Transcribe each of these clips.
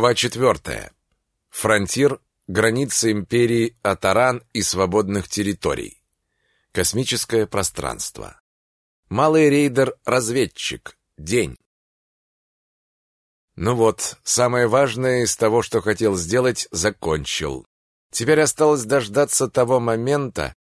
Глава 4. Фронтир, границы империи Атаран и свободных территорий. Космическое пространство. Малый рейдер-разведчик. День. Ну вот, самое важное из того, что хотел сделать, закончил. Теперь осталось дождаться того момента,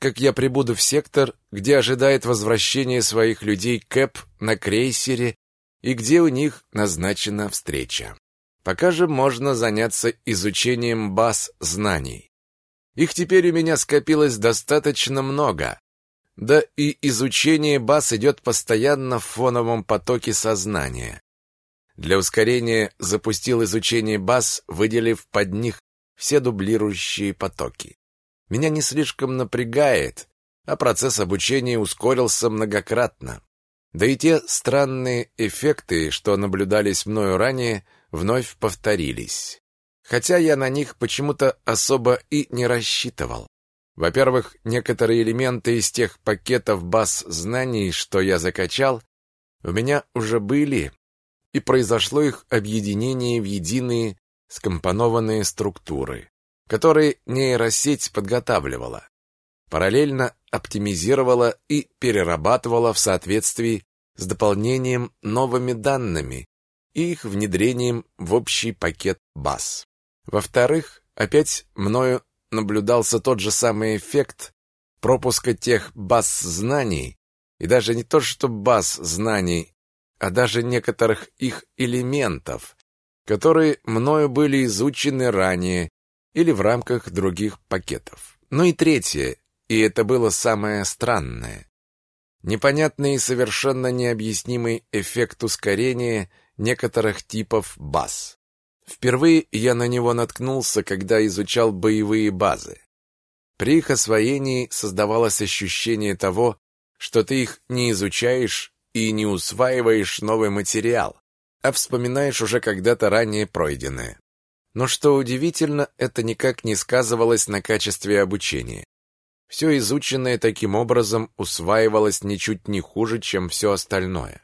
как я прибуду в сектор, где ожидает возвращение своих людей Кэп на крейсере и где у них назначена встреча. Пока же можно заняться изучением баз знаний. Их теперь у меня скопилось достаточно много. Да и изучение баз идет постоянно в фоновом потоке сознания. Для ускорения запустил изучение баз, выделив под них все дублирующие потоки. Меня не слишком напрягает, а процесс обучения ускорился многократно. Да и те странные эффекты, что наблюдались мною ранее, вновь повторились. Хотя я на них почему-то особо и не рассчитывал. Во-первых, некоторые элементы из тех пакетов баз знаний, что я закачал, у меня уже были, и произошло их объединение в единые скомпонованные структуры, которые нейросеть подготавливала, параллельно оптимизировала и перерабатывала в соответствии с дополнением новыми данными, и их внедрением в общий пакет баз. Во-вторых, опять мною наблюдался тот же самый эффект пропуска тех баз знаний, и даже не то что баз знаний, а даже некоторых их элементов, которые мною были изучены ранее или в рамках других пакетов. Ну и третье, и это было самое странное. Непонятный и совершенно необъяснимый эффект ускорения – некоторых типов баз. Впервые я на него наткнулся, когда изучал боевые базы. При их освоении создавалось ощущение того, что ты их не изучаешь и не усваиваешь новый материал, а вспоминаешь уже когда-то ранее пройденное. Но что удивительно, это никак не сказывалось на качестве обучения. Все изученное таким образом усваивалось ничуть не хуже, чем все остальное.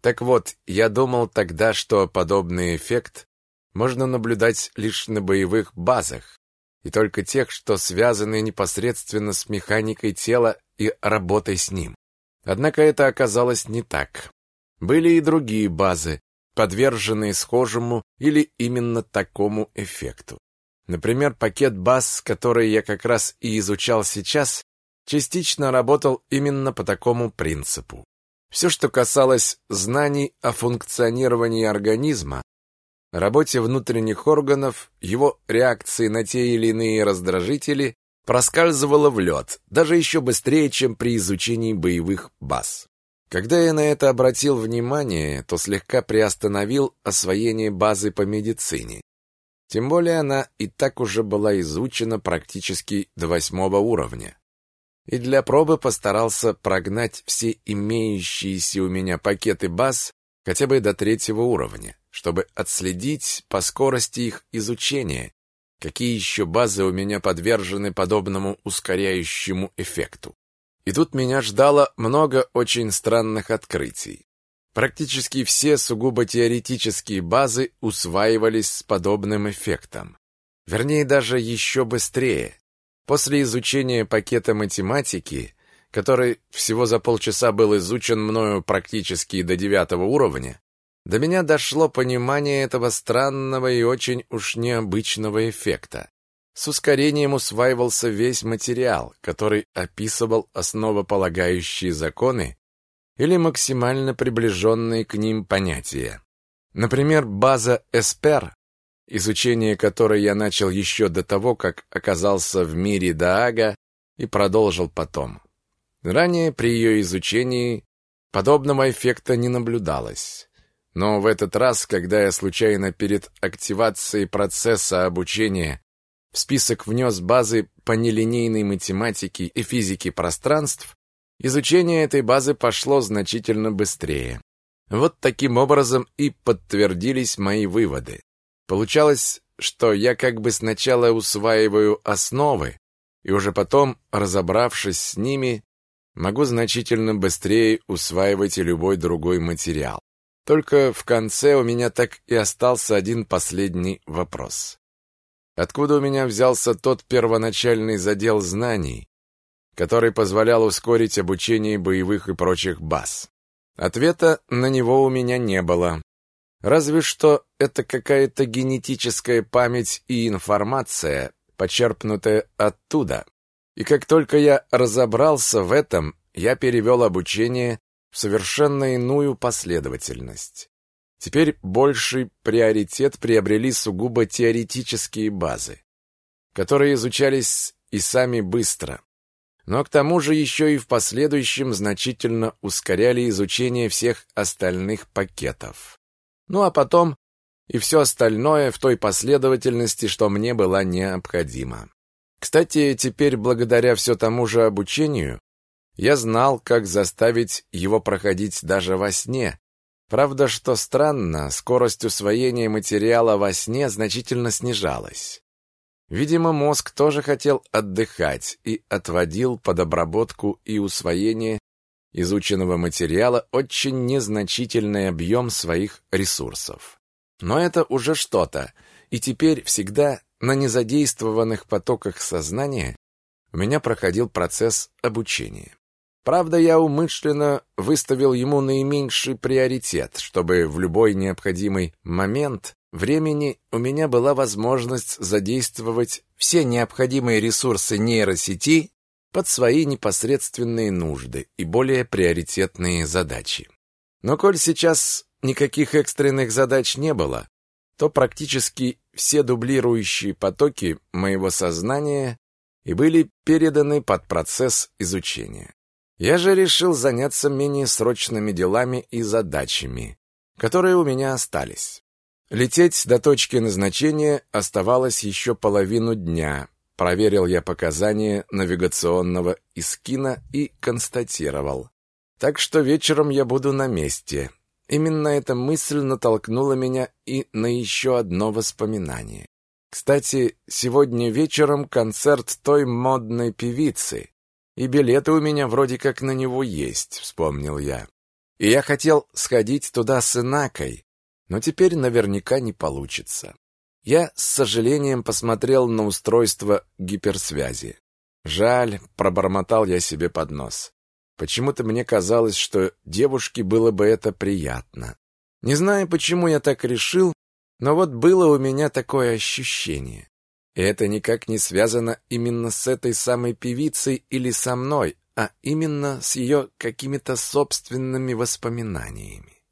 Так вот, я думал тогда, что подобный эффект можно наблюдать лишь на боевых базах, и только тех, что связаны непосредственно с механикой тела и работой с ним. Однако это оказалось не так. Были и другие базы, подверженные схожему или именно такому эффекту. Например, пакет баз, который я как раз и изучал сейчас, частично работал именно по такому принципу. Все, что касалось знаний о функционировании организма, работе внутренних органов, его реакции на те или иные раздражители, проскальзывало в лед, даже еще быстрее, чем при изучении боевых баз. Когда я на это обратил внимание, то слегка приостановил освоение базы по медицине. Тем более она и так уже была изучена практически до восьмого уровня и для пробы постарался прогнать все имеющиеся у меня пакеты баз хотя бы до третьего уровня, чтобы отследить по скорости их изучения, какие еще базы у меня подвержены подобному ускоряющему эффекту. И тут меня ждало много очень странных открытий. Практически все сугубо теоретические базы усваивались с подобным эффектом. Вернее, даже еще быстрее. После изучения пакета математики, который всего за полчаса был изучен мною практически до девятого уровня, до меня дошло понимание этого странного и очень уж необычного эффекта. С ускорением усваивался весь материал, который описывал основополагающие законы или максимально приближенные к ним понятия. Например, база Эспер изучение которой я начал еще до того, как оказался в мире Даага и продолжил потом. Ранее при ее изучении подобного эффекта не наблюдалось. Но в этот раз, когда я случайно перед активацией процесса обучения в список внес базы по нелинейной математике и физике пространств, изучение этой базы пошло значительно быстрее. Вот таким образом и подтвердились мои выводы. Получалось, что я как бы сначала усваиваю основы, и уже потом, разобравшись с ними, могу значительно быстрее усваивать и любой другой материал. Только в конце у меня так и остался один последний вопрос. Откуда у меня взялся тот первоначальный задел знаний, который позволял ускорить обучение боевых и прочих баз? Ответа на него у меня не было. Разве что это какая-то генетическая память и информация, почерпнутая оттуда. И как только я разобрался в этом, я перевел обучение в совершенно иную последовательность. Теперь больший приоритет приобрели сугубо теоретические базы, которые изучались и сами быстро. Но к тому же еще и в последующем значительно ускоряли изучение всех остальных пакетов. Ну а потом и все остальное в той последовательности, что мне была необходима. Кстати, теперь благодаря все тому же обучению я знал, как заставить его проходить даже во сне. Правда, что странно, скорость усвоения материала во сне значительно снижалась. Видимо, мозг тоже хотел отдыхать и отводил под обработку и усвоение изученного материала очень незначительный объем своих ресурсов. Но это уже что-то, и теперь всегда на незадействованных потоках сознания у меня проходил процесс обучения. Правда, я умышленно выставил ему наименьший приоритет, чтобы в любой необходимый момент времени у меня была возможность задействовать все необходимые ресурсы нейросети под свои непосредственные нужды и более приоритетные задачи. Но коль сейчас никаких экстренных задач не было, то практически все дублирующие потоки моего сознания и были переданы под процесс изучения. Я же решил заняться менее срочными делами и задачами, которые у меня остались. Лететь до точки назначения оставалось еще половину дня. Проверил я показания навигационного искина и констатировал. Так что вечером я буду на месте. Именно эта мысль натолкнула меня и на еще одно воспоминание. Кстати, сегодня вечером концерт той модной певицы, и билеты у меня вроде как на него есть, вспомнил я. И я хотел сходить туда с Инакой, но теперь наверняка не получится. Я с сожалением посмотрел на устройство гиперсвязи. Жаль, пробормотал я себе под нос. Почему-то мне казалось, что девушке было бы это приятно. Не знаю, почему я так решил, но вот было у меня такое ощущение. И это никак не связано именно с этой самой певицей или со мной, а именно с ее какими-то собственными воспоминаниями.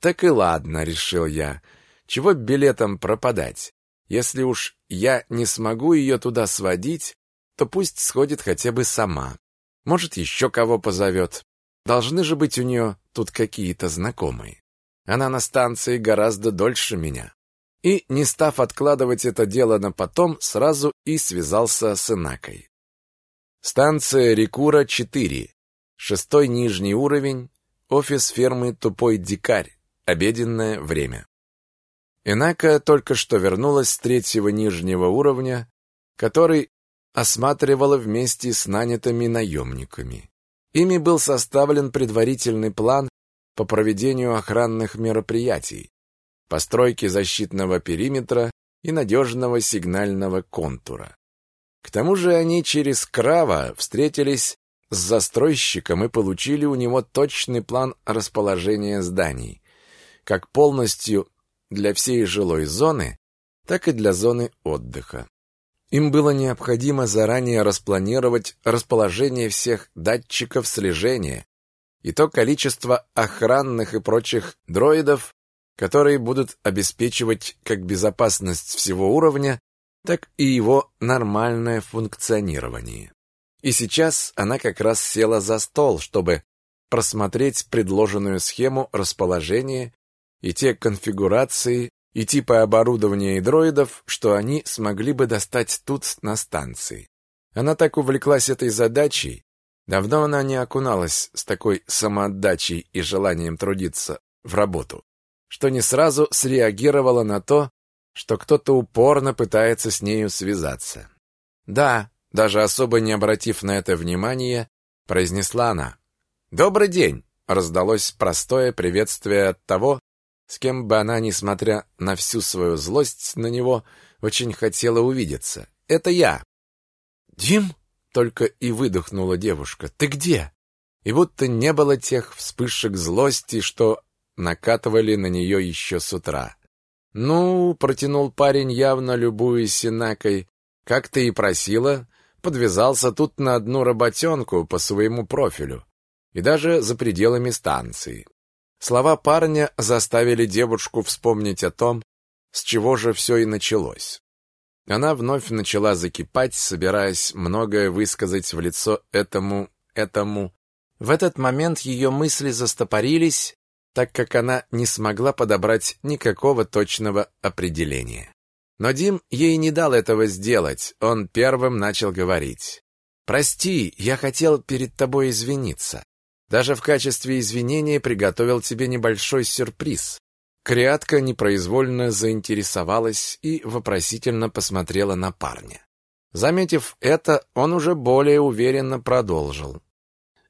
Так и ладно, решил я. Чего билетом пропадать? Если уж я не смогу ее туда сводить, то пусть сходит хотя бы сама. Может, еще кого позовет. Должны же быть у нее тут какие-то знакомые. Она на станции гораздо дольше меня и, не став откладывать это дело на потом, сразу и связался с Инакой. Станция Рекура-4, шестой нижний уровень, офис фермы «Тупой дикарь», обеденное время. Инака только что вернулась с третьего нижнего уровня, который осматривала вместе с нанятыми наемниками. Ими был составлен предварительный план по проведению охранных мероприятий, постройки защитного периметра и надежного сигнального контура. К тому же они через Крава встретились с застройщиком и получили у него точный план расположения зданий, как полностью для всей жилой зоны, так и для зоны отдыха. Им было необходимо заранее распланировать расположение всех датчиков слежения и то количество охранных и прочих дроидов, которые будут обеспечивать как безопасность всего уровня, так и его нормальное функционирование. И сейчас она как раз села за стол, чтобы просмотреть предложенную схему расположения и те конфигурации и типы оборудования и дроидов, что они смогли бы достать тут на станции. Она так увлеклась этой задачей, давно она не окуналась с такой самоотдачей и желанием трудиться в работу что не сразу среагировала на то, что кто-то упорно пытается с нею связаться. «Да», даже особо не обратив на это внимания, произнесла она. «Добрый день!» — раздалось простое приветствие от того, с кем бы она, несмотря на всю свою злость на него, очень хотела увидеться. «Это я!» «Дим?» — только и выдохнула девушка. «Ты где?» И будто не было тех вспышек злости, что накатывали на нее еще с утра. «Ну», — протянул парень, явно любуясь Синакой, — «как ты и просила, подвязался тут на одну работенку по своему профилю, и даже за пределами станции». Слова парня заставили девушку вспомнить о том, с чего же все и началось. Она вновь начала закипать, собираясь многое высказать в лицо этому, этому. В этот момент ее мысли застопорились, так как она не смогла подобрать никакого точного определения. Но Дим ей не дал этого сделать, он первым начал говорить. «Прости, я хотел перед тобой извиниться. Даже в качестве извинения приготовил тебе небольшой сюрприз. Криатка непроизвольно заинтересовалась и вопросительно посмотрела на парня. Заметив это, он уже более уверенно продолжил.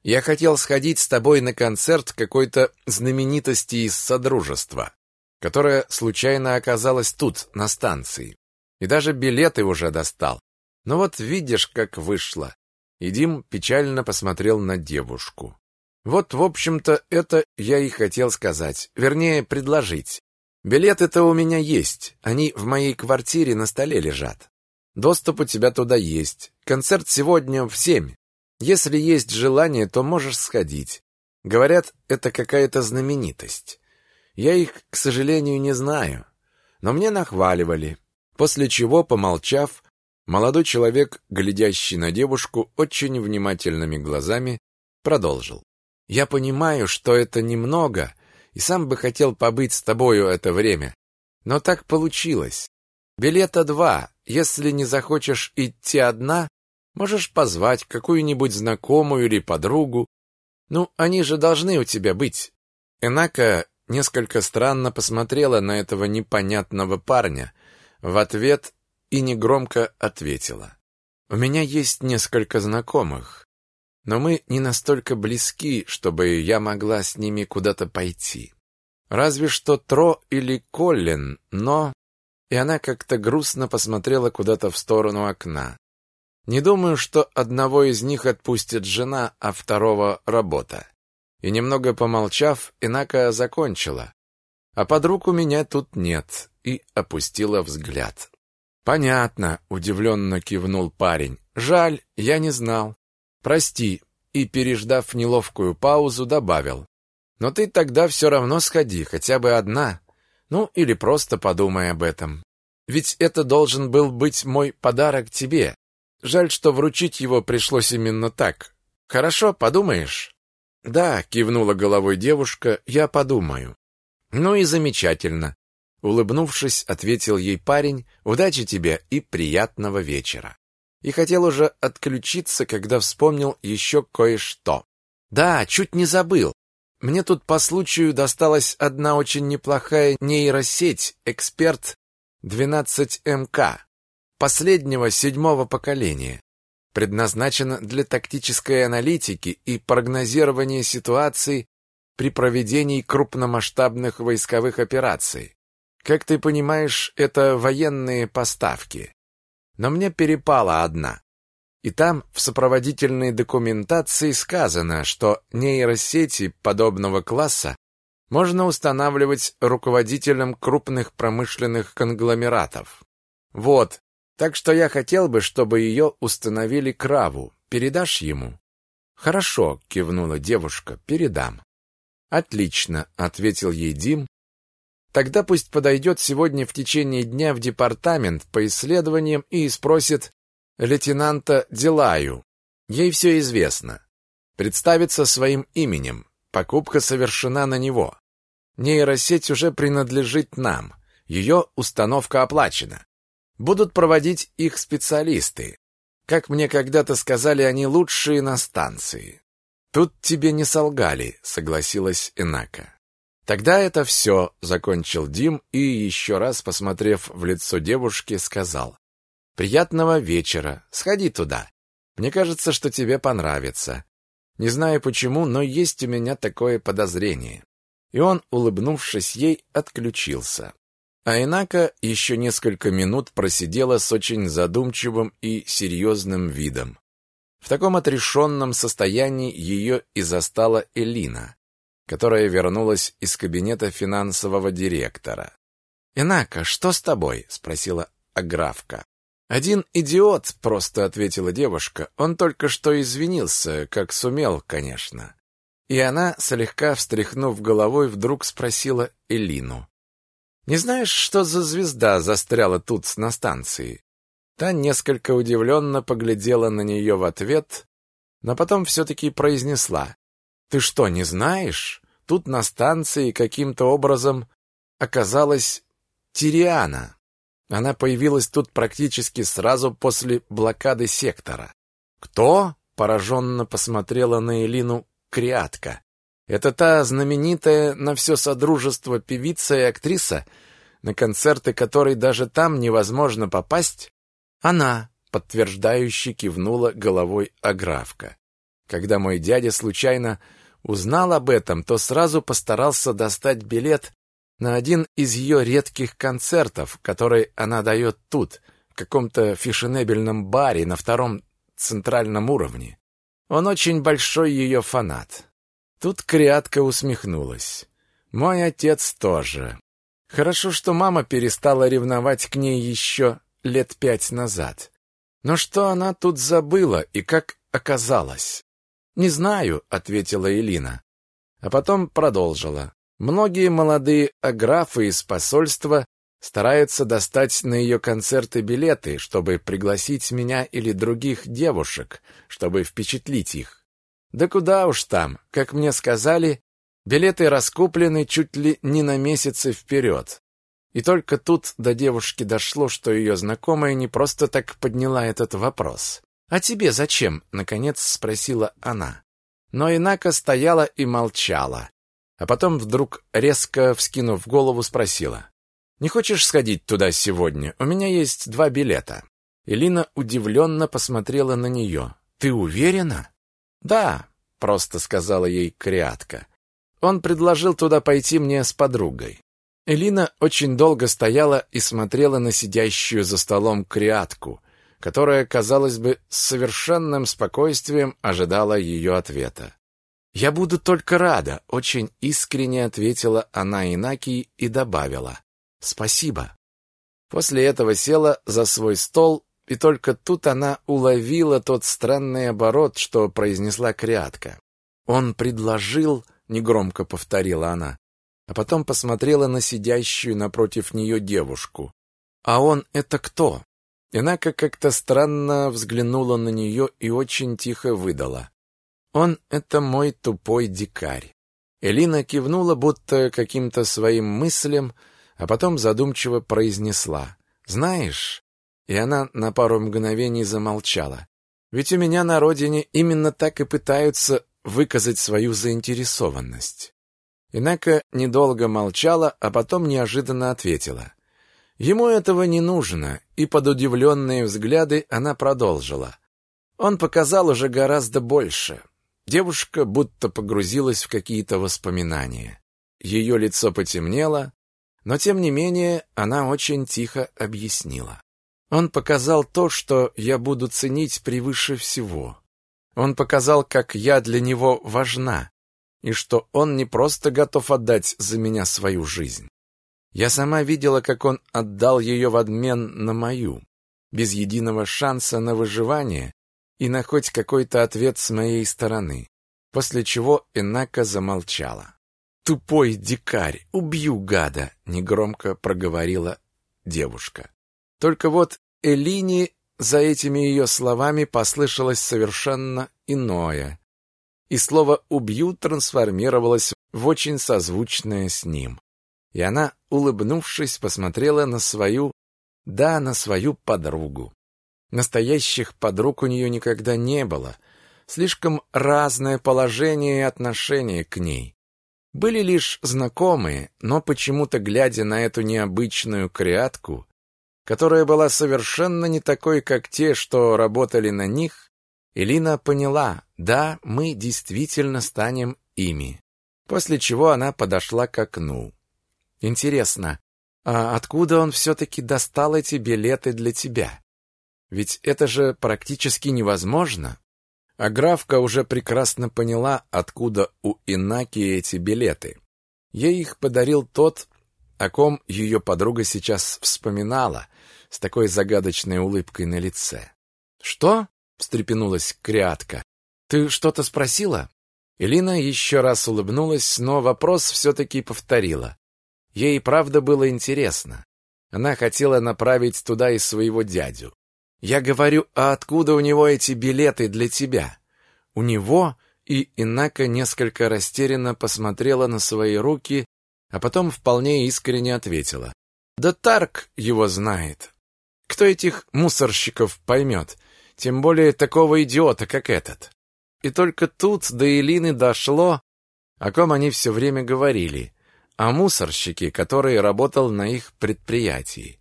«Я хотел сходить с тобой на концерт какой-то знаменитости из Содружества, которая случайно оказалась тут, на станции. И даже билеты уже достал. Но вот видишь, как вышло». И Дим печально посмотрел на девушку. Вот, в общем-то, это я и хотел сказать, вернее, предложить. Билеты-то у меня есть, они в моей квартире на столе лежат. Доступ у тебя туда есть. Концерт сегодня в семь. Если есть желание, то можешь сходить. Говорят, это какая-то знаменитость. Я их, к сожалению, не знаю. Но мне нахваливали. После чего, помолчав, молодой человек, глядящий на девушку очень внимательными глазами, продолжил. Я понимаю, что это немного, и сам бы хотел побыть с тобою это время. Но так получилось. Билета два. Если не захочешь идти одна, можешь позвать какую-нибудь знакомую или подругу. Ну, они же должны у тебя быть. Энака несколько странно посмотрела на этого непонятного парня в ответ и негромко ответила. У меня есть несколько знакомых но мы не настолько близки, чтобы я могла с ними куда-то пойти. Разве что Тро или Коллин, но... И она как-то грустно посмотрела куда-то в сторону окна. Не думаю, что одного из них отпустит жена, а второго — работа. И немного помолчав, Инака закончила. А подруг у меня тут нет, и опустила взгляд. Понятно, удивленно кивнул парень. Жаль, я не знал. Прости, и, переждав неловкую паузу, добавил. Но ты тогда все равно сходи, хотя бы одна. Ну, или просто подумай об этом. Ведь это должен был быть мой подарок тебе. Жаль, что вручить его пришлось именно так. Хорошо, подумаешь? Да, кивнула головой девушка, я подумаю. Ну и замечательно. Улыбнувшись, ответил ей парень, удачи тебе и приятного вечера и хотел уже отключиться, когда вспомнил еще кое-что. Да, чуть не забыл. Мне тут по случаю досталась одна очень неплохая нейросеть, эксперт 12МК, последнего седьмого поколения. Предназначена для тактической аналитики и прогнозирования ситуаций при проведении крупномасштабных войсковых операций. Как ты понимаешь, это военные поставки но мне перепала одна. И там в сопроводительной документации сказано, что нейросети подобного класса можно устанавливать руководителям крупных промышленных конгломератов. Вот, так что я хотел бы, чтобы ее установили Краву. Передашь ему? Хорошо, кивнула девушка, передам. Отлично, ответил ей Дим Тогда пусть подойдет сегодня в течение дня в департамент по исследованиям и спросит лейтенанта Дилаю. Ей все известно. Представится своим именем. Покупка совершена на него. Нейросеть уже принадлежит нам. Ее установка оплачена. Будут проводить их специалисты. Как мне когда-то сказали, они лучшие на станции. Тут тебе не солгали, согласилась Инака. Тогда это все, закончил Дим и, еще раз посмотрев в лицо девушки, сказал. Приятного вечера, сходи туда. Мне кажется, что тебе понравится. Не знаю почему, но есть у меня такое подозрение. и он, улыбнувшись ей, отключился. А Инака еще несколько минут просидела с очень задумчивым и серьезным видом. В таком отрешенном состоянии ее и застала Элина, которая вернулась из кабинета финансового директора. «Инака, что с тобой?» — спросила Аграфка. «Один идиот», — просто ответила девушка. «Он только что извинился, как сумел, конечно». И она, слегка встряхнув головой, вдруг спросила Элину. «Не знаешь, что за звезда застряла тут на станции?» Та несколько удивленно поглядела на нее в ответ, но потом все-таки произнесла. «Ты что, не знаешь? Тут на станции каким-то образом оказалась Тириана. Она появилась тут практически сразу после блокады сектора». «Кто?» — пораженно посмотрела на Элину Криатка. Это та знаменитая на все содружество певица и актриса, на концерты которой даже там невозможно попасть? Она, подтверждающе кивнула головой Аграфка. Когда мой дядя случайно узнал об этом, то сразу постарался достать билет на один из ее редких концертов, который она дает тут, в каком-то фешенебельном баре на втором центральном уровне. Он очень большой ее фанат. Тут Криатка усмехнулась. Мой отец тоже. Хорошо, что мама перестала ревновать к ней еще лет пять назад. Но что она тут забыла и как оказалось? «Не знаю», — ответила Элина. А потом продолжила. Многие молодые аграфы из посольства стараются достать на ее концерты билеты, чтобы пригласить меня или других девушек, чтобы впечатлить их. Да куда уж там, как мне сказали, билеты раскуплены чуть ли не на месяцы вперед. И только тут до девушки дошло, что ее знакомая не просто так подняла этот вопрос. «А тебе зачем?» — наконец спросила она. Но Инака стояла и молчала, а потом вдруг, резко вскинув голову, спросила. Не хочешь сходить туда сегодня? У меня есть два билета. Элина удивленно посмотрела на нее. Ты уверена? Да, просто сказала ей Криатка. Он предложил туда пойти мне с подругой. Элина очень долго стояла и смотрела на сидящую за столом Криатку, которая, казалось бы, с совершенным спокойствием ожидала ее ответа. «Я буду только рада», — очень искренне ответила она Инаки и добавила. Спасибо. После этого села за свой стол, и только тут она уловила тот странный оборот, что произнесла крятка. Он предложил, негромко повторила она, а потом посмотрела на сидящую напротив нее девушку. А он это кто? Инака как-то странно взглянула на нее и очень тихо выдала: "Он это мой тупой дикарь". Элина кивнула будто каким-то своим мыслям, а потом задумчиво произнесла. «Знаешь...» И она на пару мгновений замолчала. «Ведь у меня на родине именно так и пытаются выказать свою заинтересованность». Инака недолго молчала, а потом неожиданно ответила. Ему этого не нужно, и под удивленные взгляды она продолжила. Он показал уже гораздо больше. Девушка будто погрузилась в какие-то воспоминания. Ее лицо потемнело, но, тем не менее, она очень тихо объяснила. Он показал то, что я буду ценить превыше всего. Он показал, как я для него важна, и что он не просто готов отдать за меня свою жизнь. Я сама видела, как он отдал ее в обмен на мою, без единого шанса на выживание и на хоть какой-то ответ с моей стороны, после чего Энака замолчала. «Тупой дикарь! Убью гада!» — негромко проговорила девушка. Только вот Элине за этими ее словами послышалось совершенно иное, и слово «убью» трансформировалось в очень созвучное с ним. И она, улыбнувшись, посмотрела на свою, да, на свою подругу. Настоящих подруг у нее никогда не было, слишком разное положение и отношение к ней были лишь знакомые, но почему-то, глядя на эту необычную креатку, которая была совершенно не такой, как те, что работали на них, Элина поняла, да, мы действительно станем ими. после чего она подошла к окну. Интересно, а откуда он все-таки достал эти билеты для тебя? Ведь это же практически невозможно. А графка уже прекрасно поняла, откуда у Инаки эти билеты. Ей их подарил тот, о ком ее подруга сейчас вспоминала, с такой загадочной улыбкой на лице. «Что?» — встрепенулась Криатка. «Ты что-то спросила?» Элина еще раз улыбнулась, но вопрос все-таки повторила. Ей правда было интересно. Она хотела направить туда и своего дядю. «Я говорю, а откуда у него эти билеты для тебя?» «У него?» И Инака несколько растерянно посмотрела на свои руки, а потом вполне искренне ответила. «Да Тарк его знает. Кто этих мусорщиков поймет? Тем более такого идиота, как этот». И только тут до Элины дошло, о ком они все время говорили, о мусорщике, который работал на их предприятии,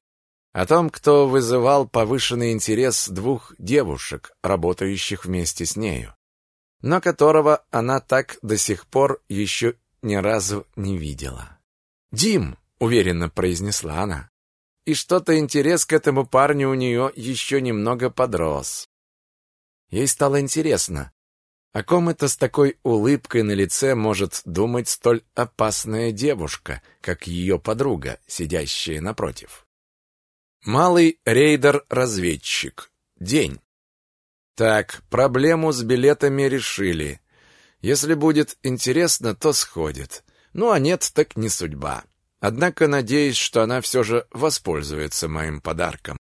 о том, кто вызывал повышенный интерес двух девушек, работающих вместе с нею, но которого она так до сих пор еще ни разу не видела. «Дим!» — уверенно произнесла она. И что-то интерес к этому парню у нее еще немного подрос. Ей стало интересно, о ком это с такой улыбкой на лице может думать столь опасная девушка, как ее подруга, сидящая напротив? Малый рейдер-разведчик. День. Так, проблему с билетами решили. Если будет интересно, то сходит. Ну а нет, так не судьба. Однако надеюсь, что она все же воспользуется моим подарком.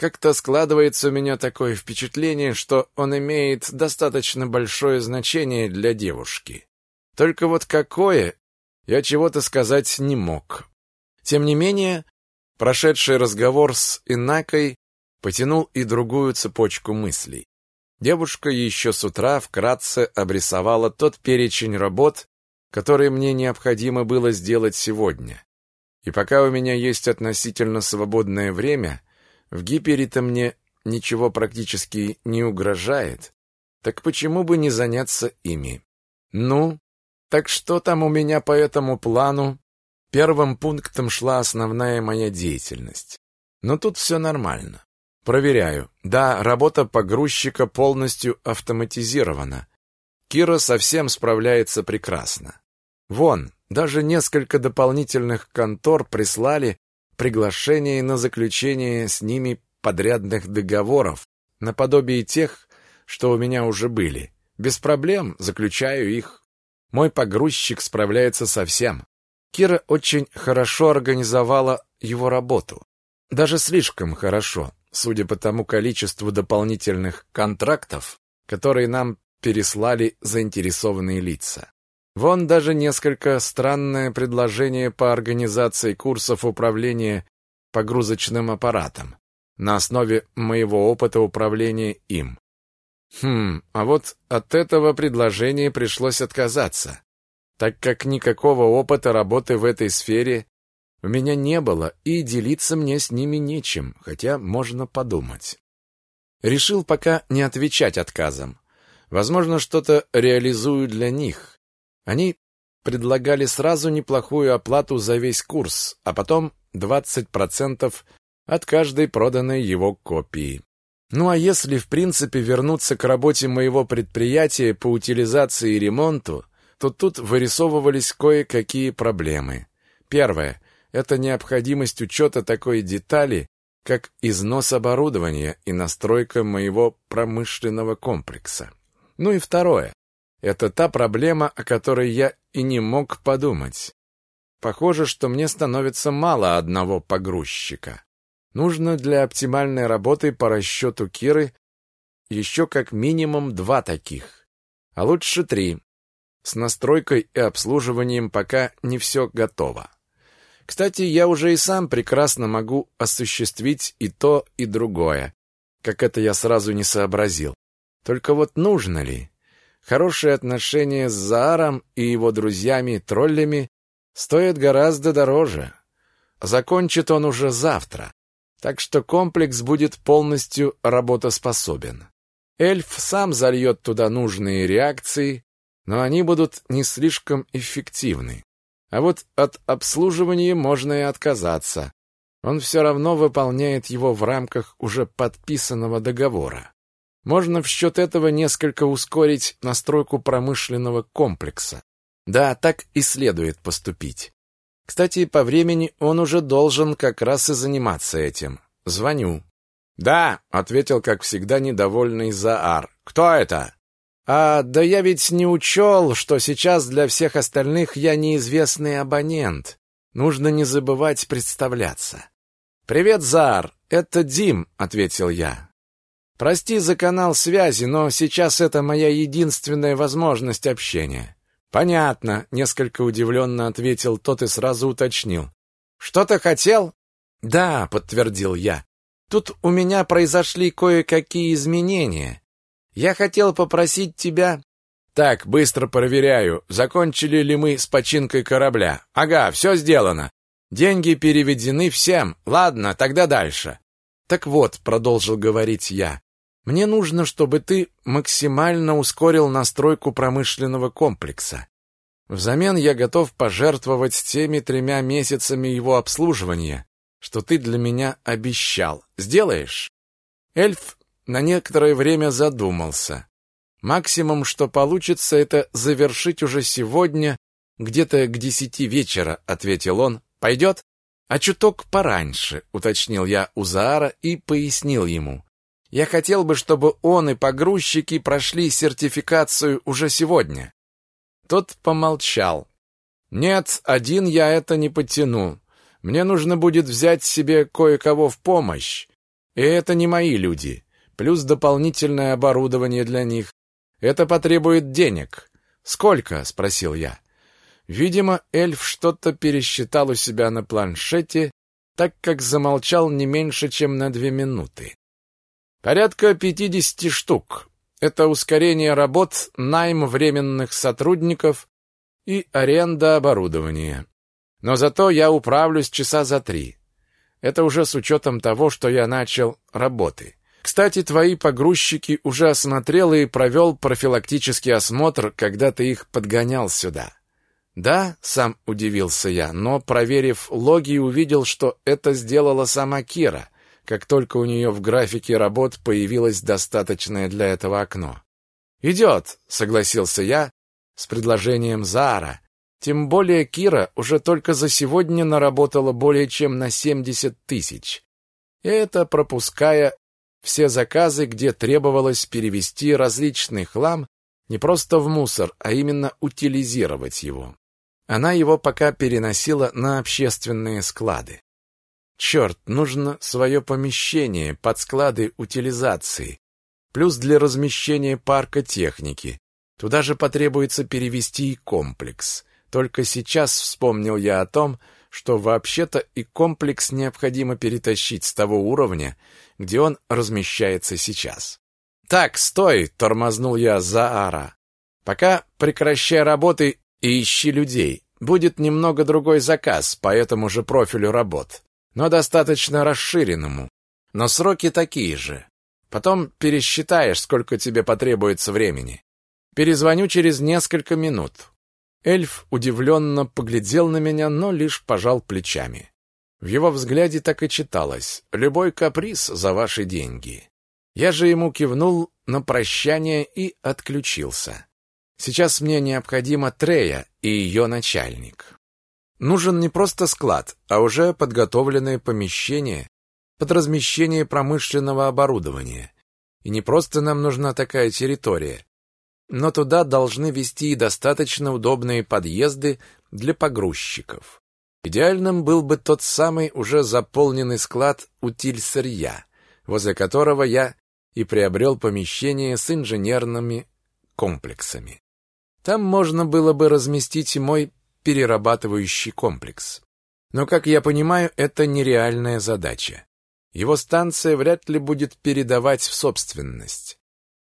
Как-то складывается у меня такое впечатление, что он имеет достаточно большое значение для девушки. Только вот какое, я чего-то сказать не мог. Тем не менее, прошедший разговор с Инакой потянул и другую цепочку мыслей. Девушка еще с утра вкратце обрисовала тот перечень работ, которые мне необходимо было сделать сегодня. И пока у меня есть относительно свободное время, в Гипере-то мне ничего практически не угрожает. Так почему бы не заняться ими? Ну, так что там у меня по этому плану? Первым пунктом шла основная моя деятельность. Но тут все нормально. Проверяю. Да, работа погрузчика полностью автоматизирована. Кира совсем справляется прекрасно. Вон, даже несколько дополнительных контор прислали приглашение на заключение с ними подрядных договоров, наподобие тех, что у меня уже были. Без проблем заключаю их. Мой погрузчик справляется со всем. Кира очень хорошо организовала его работу. Даже слишком хорошо, судя по тому количеству дополнительных контрактов, которые нам переслали заинтересованные лица. Вон даже несколько странное предложение по организации курсов управления погрузочным аппаратом на основе моего опыта управления им. Хм, а вот от этого предложения пришлось отказаться, так как никакого опыта работы в этой сфере у меня не было, и делиться мне с ними нечем, хотя можно подумать. Решил пока не отвечать отказам. Возможно, что-то реализую для них, они предлагали сразу неплохую оплату за весь курс, а потом 20% от каждой проданной его копии. Ну а если в принципе вернуться к работе моего предприятия по утилизации и ремонту, то тут вырисовывались кое-какие проблемы. Первое – это необходимость учета такой детали, как износ оборудования и настройка моего промышленного комплекса. Ну и второе это та проблема, о которой я и не мог подумать. Похоже, что мне становится мало одного погрузчика. Нужно для оптимальной работы по расчету Киры еще как минимум два таких, а лучше три. С настройкой и обслуживанием пока не все готово. Кстати, я уже и сам прекрасно могу осуществить и то, и другое, как это я сразу не сообразил. Только вот нужно ли? Хорошие отношения с Зааром и его друзьями-троллями стоят гораздо дороже. Закончит он уже завтра, так что комплекс будет полностью работоспособен. Эльф сам зальет туда нужные реакции, но они будут не слишком эффективны. А вот от обслуживания можно и отказаться. Он все равно выполняет его в рамках уже подписанного договора. Можно в счет этого несколько ускорить настройку промышленного комплекса. Да, так и следует поступить. Кстати, по времени он уже должен как раз и заниматься этим. Звоню. «Да», — ответил, как всегда, недовольный Заар. «Кто это?» «А, да я ведь не учел, что сейчас для всех остальных я неизвестный абонент. Нужно не забывать представляться». «Привет, Заар, это Дим», — ответил я. «Прости за канал связи, но сейчас это моя единственная возможность общения. Понятно, несколько удивленно ответил тот и сразу уточнил. Что-то хотел? Да, подтвердил я. Тут у меня произошли кое-какие изменения. Я хотел попросить тебя Так, быстро проверяю, закончили ли мы с починкой корабля. Ага, все сделано. Деньги переведены всем. Ладно, тогда дальше. Так вот, продолжил говорить я. Мне нужно, чтобы ты максимально ускорил настройку промышленного комплекса. Взамен я готов пожертвовать теми тремя месяцами его обслуживания, что ты для меня обещал. Сделаешь? Эльф на некоторое время задумался. Максимум, что получится, это завершить уже сегодня, где-то к десяти вечера, ответил он. Пойдет? А чуток пораньше, уточнил я у Заара и пояснил ему. Я хотел бы, чтобы он и погрузчики прошли сертификацию уже сегодня. Тот помолчал. Нет, один я это не потяну. Мне нужно будет взять себе кое-кого в помощь. И это не мои люди. Плюс дополнительное оборудование для них. Это потребует денег. Сколько? спросил я. Видимо, эльф что-то пересчитал у себя на планшете, так как замолчал не меньше, чем на две минуты. Порядка пятидесяти штук. Это ускорение работ, найм временных сотрудников и аренда оборудования. Но зато я управлюсь часа за три. Это уже с учетом того, что я начал работы. Кстати, твои погрузчики уже осмотрел и провел профилактический осмотр, когда ты их подгонял сюда. Да, сам удивился я, но, проверив логи, увидел, что это сделала сама Кира — как только у нее в графике работ появилось достаточное для этого окно. «Идет», — согласился я с предложением Заара. Тем более Кира уже только за сегодня наработала более чем на 70 тысяч. Это пропуская все заказы, где требовалось перевести различный хлам не просто в мусор, а именно утилизировать его. Она его пока переносила на общественные склады. Черт, нужно свое помещение под склады утилизации. Плюс для размещения парка техники. Туда же потребуется перевести и комплекс. Только сейчас вспомнил я о том, что вообще-то и комплекс необходимо перетащить с того уровня, где он размещается сейчас. «Так, стой!» — тормознул я Заара. «Пока прекращай работы и ищи людей. Будет немного другой заказ по этому же профилю работ но достаточно расширенному. Но сроки такие же. Потом пересчитаешь, сколько тебе потребуется времени. Перезвоню через несколько минут. Эльф удивленно поглядел на меня, но лишь пожал плечами. В его взгляде так и читалось «любой каприз за ваши деньги». Я же ему кивнул на прощание и отключился. Сейчас мне необходима Трея и ее начальник. Нужен не просто склад, а уже подготовленное помещение под размещение промышленного оборудования. И не просто нам нужна такая территория, но туда должны вести и достаточно удобные подъезды для погрузчиков. Идеальным был бы тот самый уже заполненный склад утиль-сырья, возле которого я и приобрел помещение с инженерными комплексами. Там можно было бы разместить мой перерабатывающий комплекс. Но, как я понимаю, это нереальная задача. Его станция вряд ли будет передавать в собственность.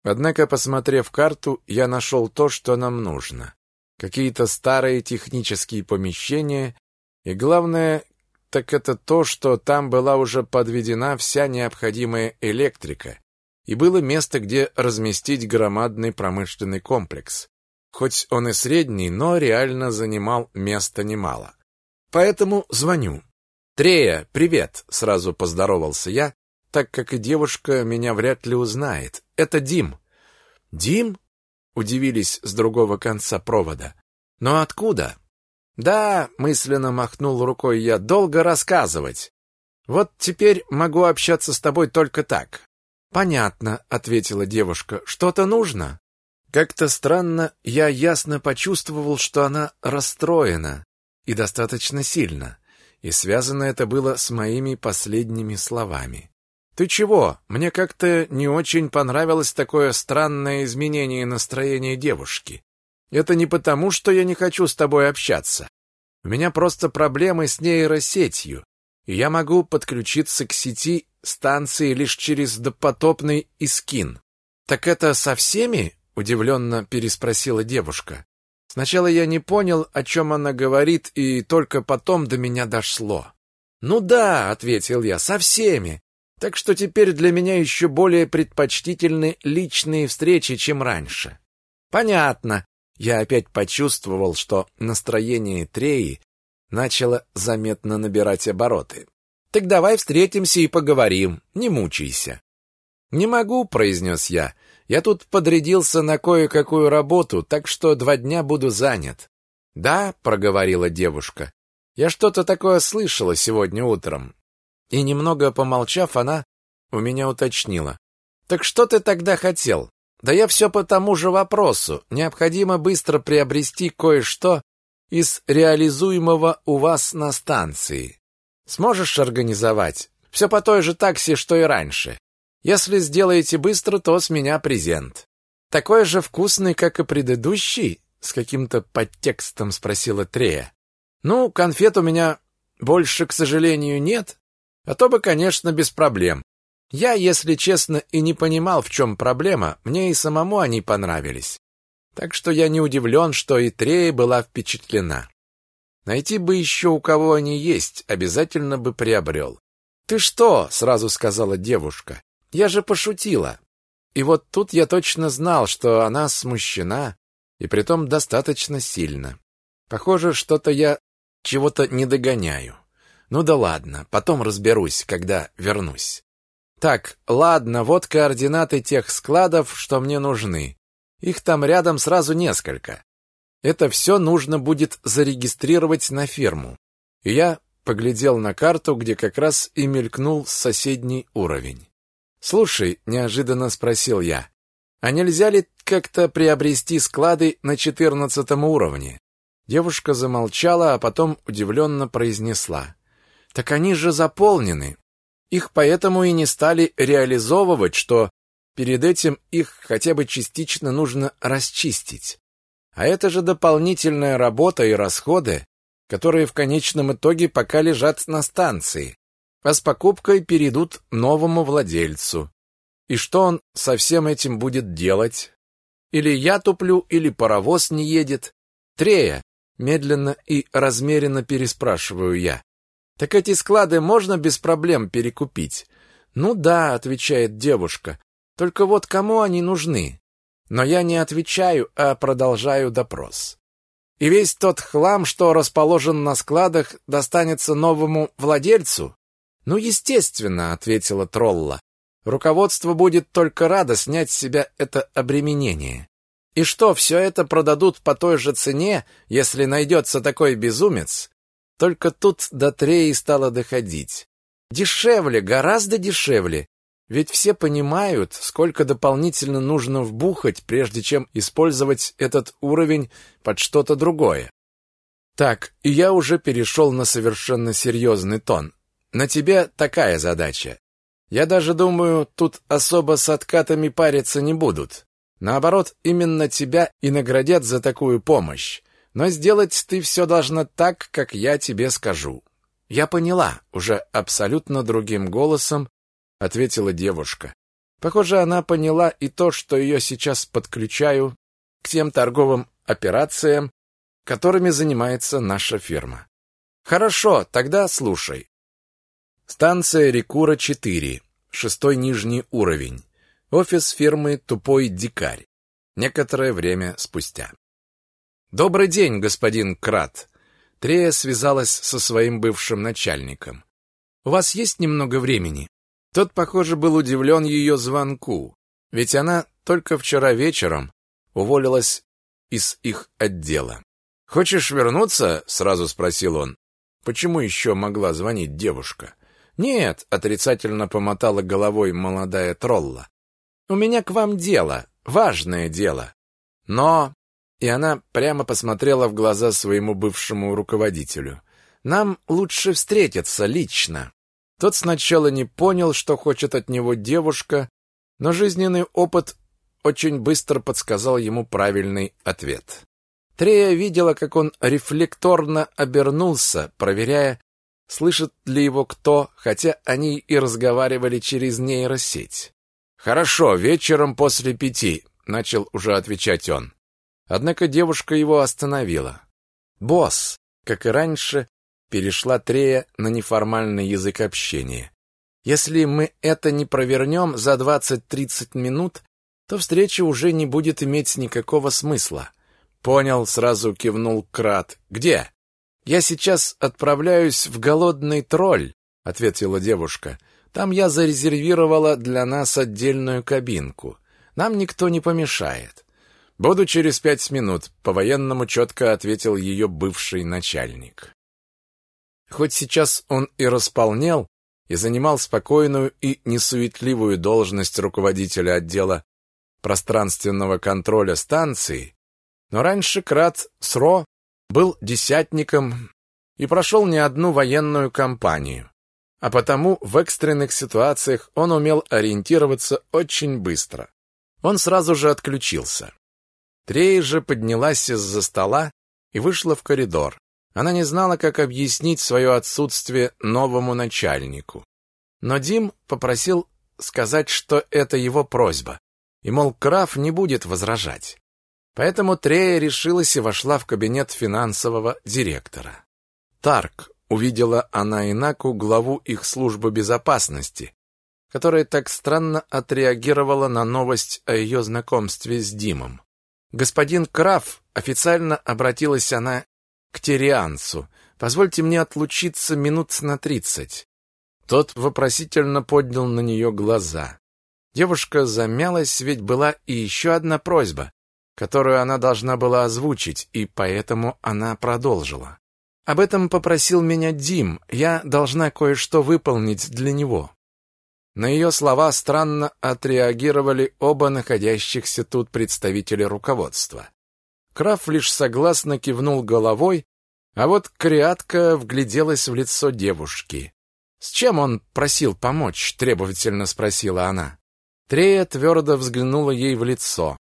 Однако, посмотрев карту, я нашел то, что нам нужно. Какие-то старые технические помещения, и главное, так это то, что там была уже подведена вся необходимая электрика, и было место, где разместить громадный промышленный комплекс. Хоть он и средний, но реально занимал места немало. Поэтому звоню. «Трея, привет!» — сразу поздоровался я, так как и девушка меня вряд ли узнает. «Это Дим». «Дим?» — удивились с другого конца провода. «Но откуда?» «Да», — мысленно махнул рукой я, — «долго рассказывать. Вот теперь могу общаться с тобой только так». «Понятно», — ответила девушка. «Что-то нужно?» Как-то странно, я ясно почувствовал, что она расстроена, и достаточно сильно и связано это было с моими последними словами. «Ты чего? Мне как-то не очень понравилось такое странное изменение настроения девушки. Это не потому, что я не хочу с тобой общаться. У меня просто проблемы с нейросетью, и я могу подключиться к сети станции лишь через допотопный искин». «Так это со всеми?» — удивленно переспросила девушка. Сначала я не понял, о чем она говорит, и только потом до меня дошло. «Ну да», — ответил я, — «со всеми. Так что теперь для меня еще более предпочтительны личные встречи, чем раньше». «Понятно». Я опять почувствовал, что настроение Треи начало заметно набирать обороты. «Так давай встретимся и поговорим, не мучайся». «Не могу», — произнес я, я тут подрядился на кое-какую работу, так что два дня буду занят. Да, проговорила девушка. Я что-то такое слышала сегодня утром. И немного помолчав, она у меня уточнила: "Так что ты тогда хотел?" "Да я все по тому же вопросу. Необходимо быстро приобрести кое-что из реализуемого у вас на станции. Сможешь организовать? Все по той же такси, что и раньше. Если сделаете быстро, то с меня презент. Такой же вкусный, как и предыдущий? С каким-то подтекстом спросила Трея. Ну, конфет у меня больше, к сожалению, нет. А то бы, конечно, без проблем. Я, если честно, и не понимал, в чем проблема, мне и самому они понравились. Так что я не удивлен, что и Трея была впечатлена. Найти бы еще у кого они есть, обязательно бы приобрел. «Ты что?» — сразу сказала девушка. Я же пошутила. И вот тут я точно знал, что она смущена, и притом достаточно сильно. Похоже, что-то я чего-то не догоняю. Ну да ладно, потом разберусь, когда вернусь. Так, ладно, вот координаты тех складов, что мне нужны. Их там рядом сразу несколько. Это все нужно будет зарегистрировать на фирму. И я поглядел на карту, где как раз и мелькнул соседний уровень. «Слушай», — неожиданно спросил я, «а нельзя ли как-то приобрести склады на четырнадцатом уровне?» Девушка замолчала, а потом удивленно произнесла. «Так они же заполнены. Их поэтому и не стали реализовывать, что перед этим их хотя бы частично нужно расчистить. А это же дополнительная работа и расходы, которые в конечном итоге пока лежат на станции а с покупкой перейдут новому владельцу. И что он со всем этим будет делать? Или я туплю, или паровоз не едет? Трея, медленно и размеренно переспрашиваю я. Так эти склады можно без проблем перекупить? Ну да, отвечает девушка. Только вот кому они нужны? Но я не отвечаю, а продолжаю допрос. И весь тот хлам, что расположен на складах, достанется новому владельцу? «Ну, естественно», — ответила Тролла. «Руководство будет только радо снять с себя это обременение. И что, все это продадут по той же цене, если найдется такой безумец?» Только тут до Треи стало доходить. Дешевле, гораздо дешевле. Ведь все понимают, сколько дополнительно нужно вбухать, прежде чем использовать этот уровень под что-то другое. Так, и я уже перешел на совершенно серьезный тон. На тебе такая задача. Я даже думаю, тут особо с откатами париться не будут. Наоборот, именно тебя и наградят за такую помощь. Но сделать ты все должна так, как я тебе скажу. Я поняла, уже абсолютно другим голосом ответила девушка. Похоже, она поняла и то, что ее сейчас подключаю к тем торговым операциям, которыми занимается наша фирма. Хорошо, тогда слушай. Станция Рекура-4, шестой нижний уровень. Офис фирмы «Тупой дикарь». Некоторое время спустя. Добрый день, господин Крат. Трея связалась со своим бывшим начальником. У вас есть немного времени? Тот, похоже, был удивлен ее звонку, ведь она только вчера вечером уволилась из их отдела. «Хочешь вернуться?» — сразу спросил он. Почему еще могла звонить девушка? «Нет», — отрицательно помотала головой молодая тролла. «У меня к вам дело, важное дело. Но...» И она прямо посмотрела в глаза своему бывшему руководителю. «Нам лучше встретиться лично». Тот сначала не понял, что хочет от него девушка, но жизненный опыт очень быстро подсказал ему правильный ответ. Трея видела, как он рефлекторно обернулся, проверяя, слышит ли его кто, хотя они и разговаривали через нейросеть. «Хорошо, вечером после пяти», — начал уже отвечать он. Однако девушка его остановила. «Босс», как и раньше, перешла Трея на неформальный язык общения. «Если мы это не провернем за 20-30 минут, то встреча уже не будет иметь никакого смысла». «Понял», — сразу кивнул Крат. «Где?» «Я сейчас отправляюсь в голодный тролль», — ответила девушка. «Там я зарезервировала для нас отдельную кабинку. Нам никто не помешает». «Буду через пять минут», — по-военному четко ответил ее бывший начальник. Хоть сейчас он и располнел, и занимал спокойную и несуетливую должность руководителя отдела пространственного контроля станции, но раньше Крат Сро был десятником и прошел не одну военную кампанию, а потому в экстренных ситуациях он умел ориентироваться очень быстро. Он сразу же отключился. Трей же поднялась из-за стола и вышла в коридор. Она не знала, как объяснить свое отсутствие новому начальнику. Но Дим попросил сказать, что это его просьба, и, мол, Краф не будет возражать. Поэтому Трея решилась и вошла в кабинет финансового директора. Тарк увидела она Инаку, главу их службы безопасности, которая так странно отреагировала на новость о ее знакомстве с Димом. «Господин Краф», официально обратилась она к Терианцу. Позвольте мне отлучиться минут на тридцать. Тот вопросительно поднял на нее глаза. Девушка замялась, ведь была и еще одна просьба, которую она должна была озвучить, и поэтому она продолжила. Об этом попросил меня Дим. Я должна кое-что выполнить для него. На ее слова странно отреагировали оба находящихся тут представителя руководства. Краф лишь согласно кивнул головой, а вот Криатка вгляделась в лицо девушки. «С чем он просил помочь?» — требовательно спросила она. Трея твердо взглянула ей в лицо.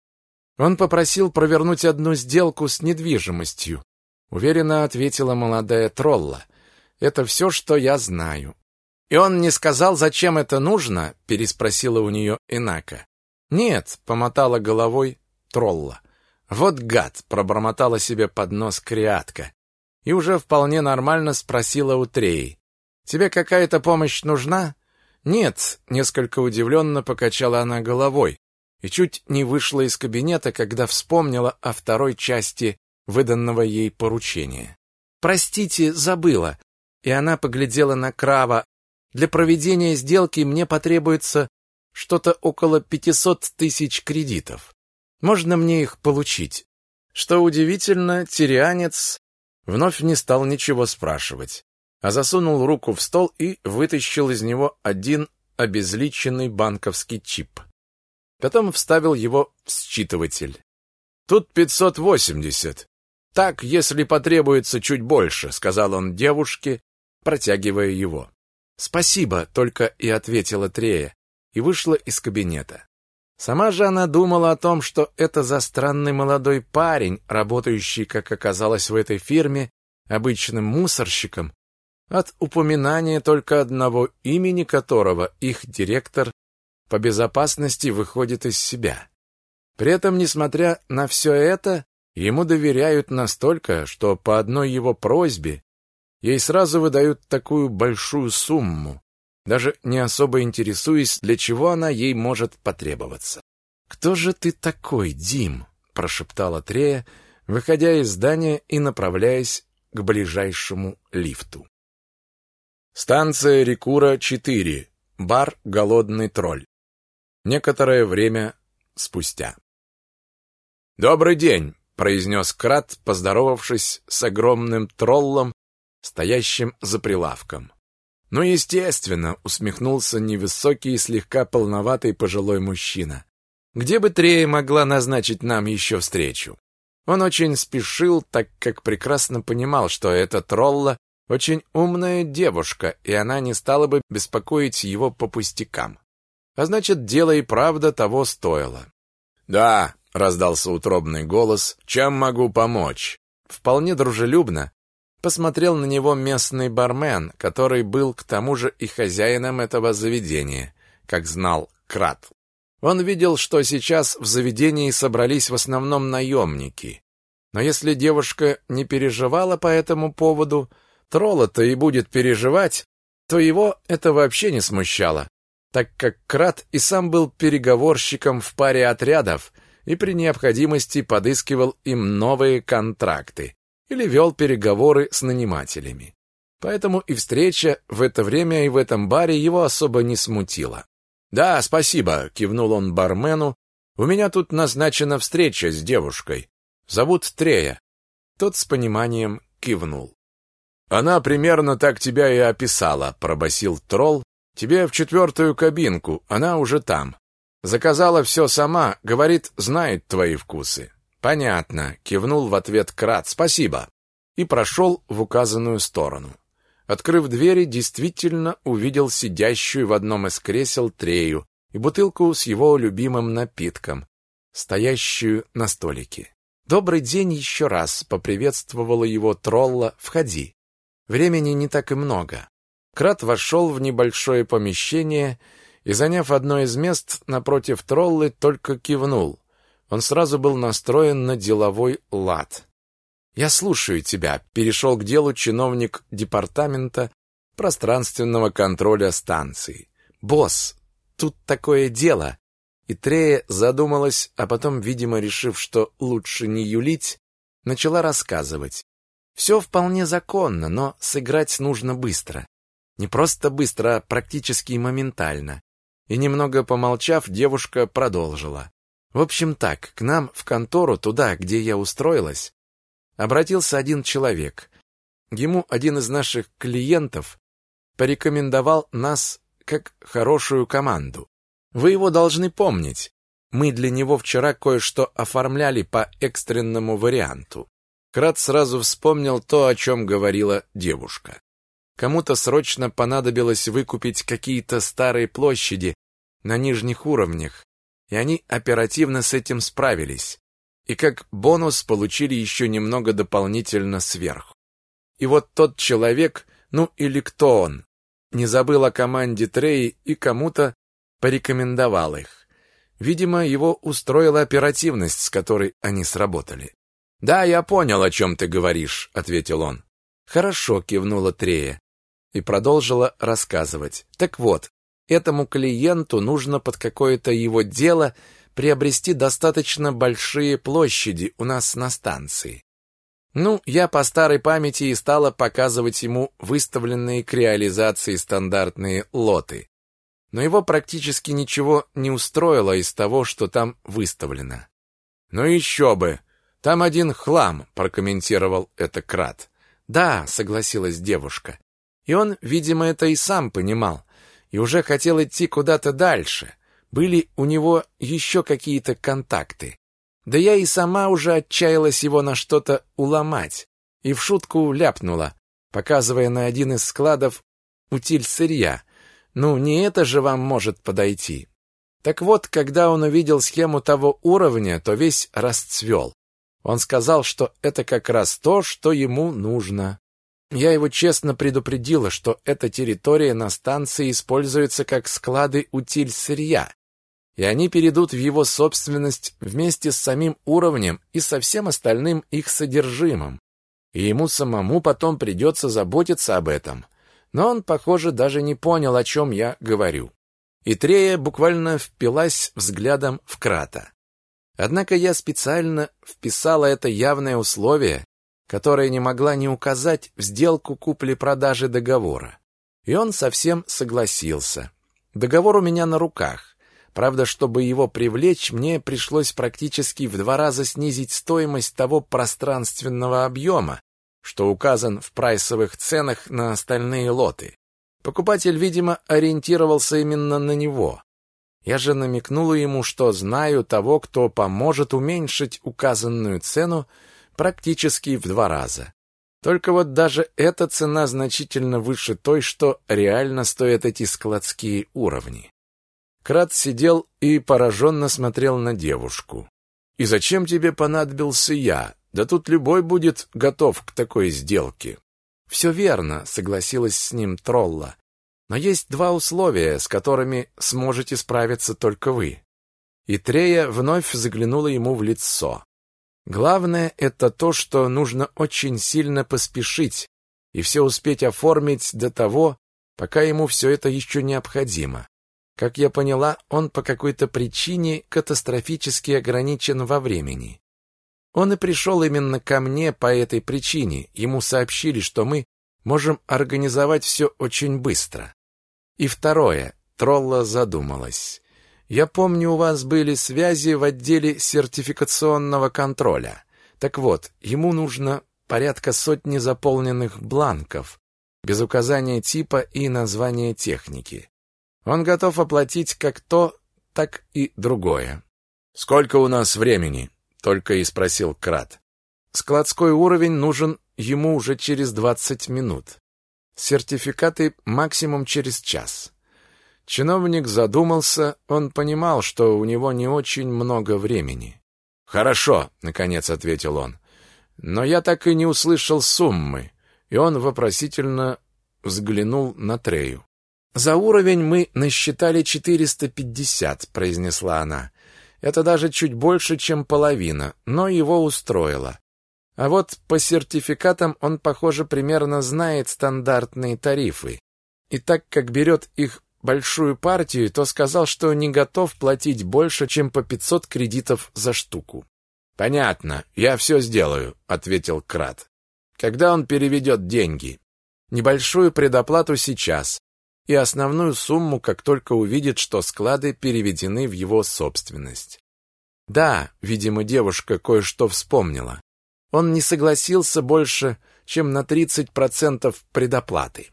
Он попросил провернуть одну сделку с недвижимостью. Уверенно ответила молодая тролла. «Это все, что я знаю». «И он не сказал, зачем это нужно?» переспросила у нее Инака. «Нет», — помотала головой тролла. «Вот гад!» — пробормотала себе под нос Криатка. И уже вполне нормально спросила у Треи. «Тебе какая-то помощь нужна?» «Нет», — несколько удивленно покачала она головой и чуть не вышла из кабинета, когда вспомнила о второй части выданного ей поручения. «Простите, забыла». И она поглядела на Крава. «Для проведения сделки мне потребуется что-то около пятисот тысяч кредитов. Можно мне их получить? Что удивительно, тирианец вновь не стал ничего спрашивать, а засунул руку в стол и вытащил из него один обезличенный банковский чип. Потом вставил его в считыватель. Тут 580. Так, если потребуется чуть больше, сказал он девушке, протягивая его. Спасибо, только и ответила Трея и вышла из кабинета. Сама же она думала о том, что это за странный молодой парень, работающий, как оказалось в этой фирме, обычным мусорщиком, от упоминания только одного имени которого их директор по безопасности выходит из себя. При этом, несмотря на все это, ему доверяют настолько, что по одной его просьбе ей сразу выдают такую большую сумму даже не особо интересуясь, для чего она ей может потребоваться. «Кто же ты такой, Дим?» — прошептала Трея, выходя из здания и направляясь к ближайшему лифту. Станция Рекура-4. Бар «Голодный тролль». Некоторое время спустя. «Добрый день!» — произнес Крат, поздоровавшись с огромным троллом, стоящим за прилавком. «Ну, естественно!» — усмехнулся невысокий и слегка полноватый пожилой мужчина. «Где бы Трея могла назначить нам еще встречу?» Он очень спешил, так как прекрасно понимал, что эта тролла очень умная девушка, и она не стала бы беспокоить его по пустякам. А значит, дело и правда того стоило. «Да», — раздался утробный голос, — «чем могу помочь?» Вполне дружелюбно посмотрел на него местный бармен, который был к тому же и хозяином этого заведения, как знал Крат. Он видел, что сейчас в заведении собрались в основном наемники. Но если девушка не переживала по этому поводу, тролла-то и будет переживать, то его это вообще не смущало, так как Крат и сам был переговорщиком в паре отрядов и при необходимости подыскивал им новые контракты или вел переговоры с нанимателями. Поэтому и встреча в это время и в этом баре его особо не смутила. «Да, спасибо», — кивнул он бармену. «У меня тут назначена встреча с девушкой. Зовут Трея». Тот с пониманием кивнул. «Она примерно так тебя и описала», — пробасил тролл. «Тебе в четвертую кабинку, она уже там. Заказала все сама, говорит, знает твои вкусы». «Понятно», — кивнул в ответ Крат. «Спасибо». И прошел в указанную сторону. Открыв двери, действительно увидел сидящую в одном из кресел Трею и бутылку с его любимым напитком, стоящую на столике. «Добрый день еще раз», — поприветствовала его тролла. «Входи». Времени не так и много. Крат вошел в небольшое помещение и, заняв одно из мест напротив троллы, только кивнул. Он сразу был настроен на деловой лад. «Я слушаю тебя», — перешел к делу чиновник департамента пространственного контроля станции. «Босс, тут такое дело». И Трея задумалась, а потом, видимо, решив, что лучше не юлить, начала рассказывать. Все вполне законно, но сыграть нужно быстро. Не просто быстро, а практически моментально. И немного помолчав, девушка продолжила. В общем так, к нам в контору, туда, где я устроилась, обратился один человек. Ему один из наших клиентов порекомендовал нас как хорошую команду. Вы его должны помнить. Мы для него вчера кое-что оформляли по экстренному варианту. Крат сразу вспомнил то, о чем говорила девушка. Кому-то срочно понадобилось выкупить какие-то старые площади на нижних уровнях, и они оперативно с этим справились и как бонус получили еще немного дополнительно сверху. И вот тот человек, ну или кто он, не забыл о команде Треи и кому-то порекомендовал их. Видимо, его устроила оперативность, с которой они сработали. «Да, я понял, о чем ты говоришь», — ответил он. «Хорошо», — кивнула Трея и продолжила рассказывать. «Так вот, этому клиенту нужно под какое-то его дело приобрести достаточно большие площади у нас на станции. Ну, я по старой памяти и стала показывать ему выставленные к реализации стандартные лоты. Но его практически ничего не устроило из того, что там выставлено. «Ну еще бы! Там один хлам», — прокомментировал это Крат. «Да», — согласилась девушка. И он, видимо, это и сам понимал, и уже хотел идти куда-то дальше. Были у него еще какие-то контакты. Да я и сама уже отчаялась его на что-то уломать. И в шутку ляпнула, показывая на один из складов утиль сырья. Ну, не это же вам может подойти. Так вот, когда он увидел схему того уровня, то весь расцвел. Он сказал, что это как раз то, что ему нужно. Я его честно предупредила, что эта территория на станции используется как склады утиль сырья, и они перейдут в его собственность вместе с самим уровнем и со всем остальным их содержимым. И ему самому потом придется заботиться об этом. Но он, похоже, даже не понял, о чем я говорю. И Трея буквально впилась взглядом в Крата. Однако я специально вписала это явное условие, которое не могла не указать в сделку купли-продажи договора. И он совсем согласился. Договор у меня на руках. Правда, чтобы его привлечь, мне пришлось практически в два раза снизить стоимость того пространственного объема, что указан в прайсовых ценах на остальные лоты. Покупатель, видимо, ориентировался именно на него. Я же намекнула ему, что знаю того, кто поможет уменьшить указанную цену практически в два раза. Только вот даже эта цена значительно выше той, что реально стоят эти складские уровни. Крат сидел и пораженно смотрел на девушку. «И зачем тебе понадобился я? Да тут любой будет готов к такой сделке». «Все верно», — согласилась с ним Тролла. «Но есть два условия, с которыми сможете справиться только вы». И Трея вновь заглянула ему в лицо. «Главное — это то, что нужно очень сильно поспешить и все успеть оформить до того, пока ему все это еще необходимо. Как я поняла, он по какой-то причине катастрофически ограничен во времени. Он и пришел именно ко мне по этой причине. Ему сообщили, что мы можем организовать все очень быстро. И второе. Тролла задумалась. Я помню, у вас были связи в отделе сертификационного контроля. Так вот, ему нужно порядка сотни заполненных бланков, без указания типа и названия техники. Он готов оплатить как то, так и другое. «Сколько у нас времени?» — только и спросил Крат. «Складской уровень нужен ему уже через двадцать минут. Сертификаты максимум через час». Чиновник задумался, он понимал, что у него не очень много времени. «Хорошо», — наконец ответил он. «Но я так и не услышал суммы». И он вопросительно взглянул на Трею. «За уровень мы насчитали 450», — произнесла она. «Это даже чуть больше, чем половина, но его устроило. А вот по сертификатам он, похоже, примерно знает стандартные тарифы. И так как берет их большую партию, то сказал, что не готов платить больше, чем по 500 кредитов за штуку. «Понятно, я все сделаю», — ответил Крат. «Когда он переведет деньги?» «Небольшую предоплату сейчас, и основную сумму, как только увидит, что склады переведены в его собственность. Да, видимо, девушка кое-что вспомнила. Он не согласился больше, чем на 30% предоплаты.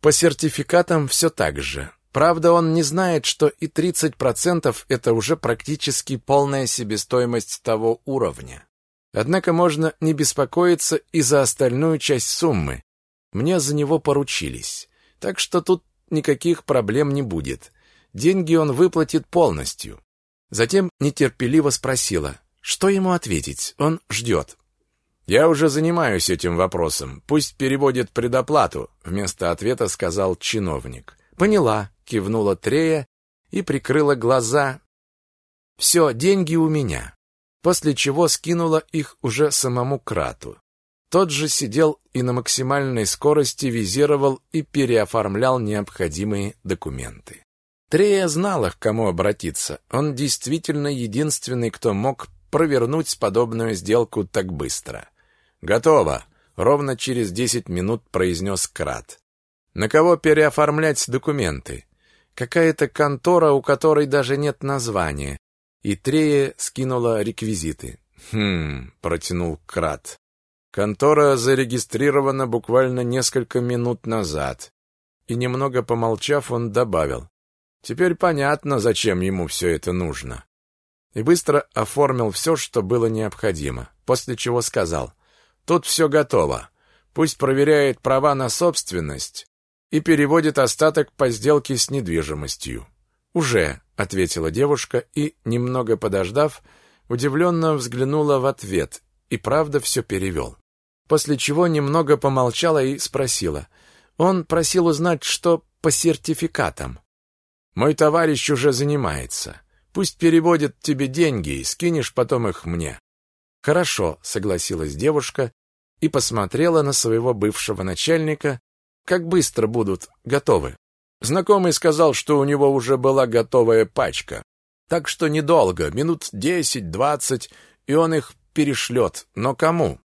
По сертификатам все так же. Правда, он не знает, что и 30% это уже практически полная себестоимость того уровня. Однако можно не беспокоиться и за остальную часть суммы. Мне за него поручились. Так что тут никаких проблем не будет. Деньги он выплатит полностью. Затем нетерпеливо спросила, что ему ответить. Он ждет. «Я уже занимаюсь этим вопросом. Пусть переводит предоплату», — вместо ответа сказал чиновник. «Поняла», — кивнула Трея и прикрыла глаза. «Все, деньги у меня», после чего скинула их уже самому Крату. Тот же сидел и на максимальной скорости визировал и переоформлял необходимые документы. Трея знала, к кому обратиться. Он действительно единственный, кто мог провернуть подобную сделку так быстро. «Готово!» — ровно через десять минут произнес Крат. «На кого переоформлять документы?» «Какая-то контора, у которой даже нет названия». И Трея скинула реквизиты. «Хм...» — протянул Крат. Контора зарегистрирована буквально несколько минут назад. И немного помолчав, он добавил. Теперь понятно, зачем ему все это нужно. И быстро оформил все, что было необходимо, после чего сказал. Тут все готово. Пусть проверяет права на собственность и переводит остаток по сделке с недвижимостью. «Уже», — ответила девушка и, немного подождав, удивленно взглянула в ответ и правда все перевел после чего немного помолчала и спросила. Он просил узнать, что по сертификатам. Мой товарищ уже занимается. Пусть переводит тебе деньги и скинешь потом их мне. Хорошо, согласилась девушка и посмотрела на своего бывшего начальника, как быстро будут готовы. Знакомый сказал, что у него уже была готовая пачка. Так что недолго, минут десять-двадцать, и он их перешлет. Но кому?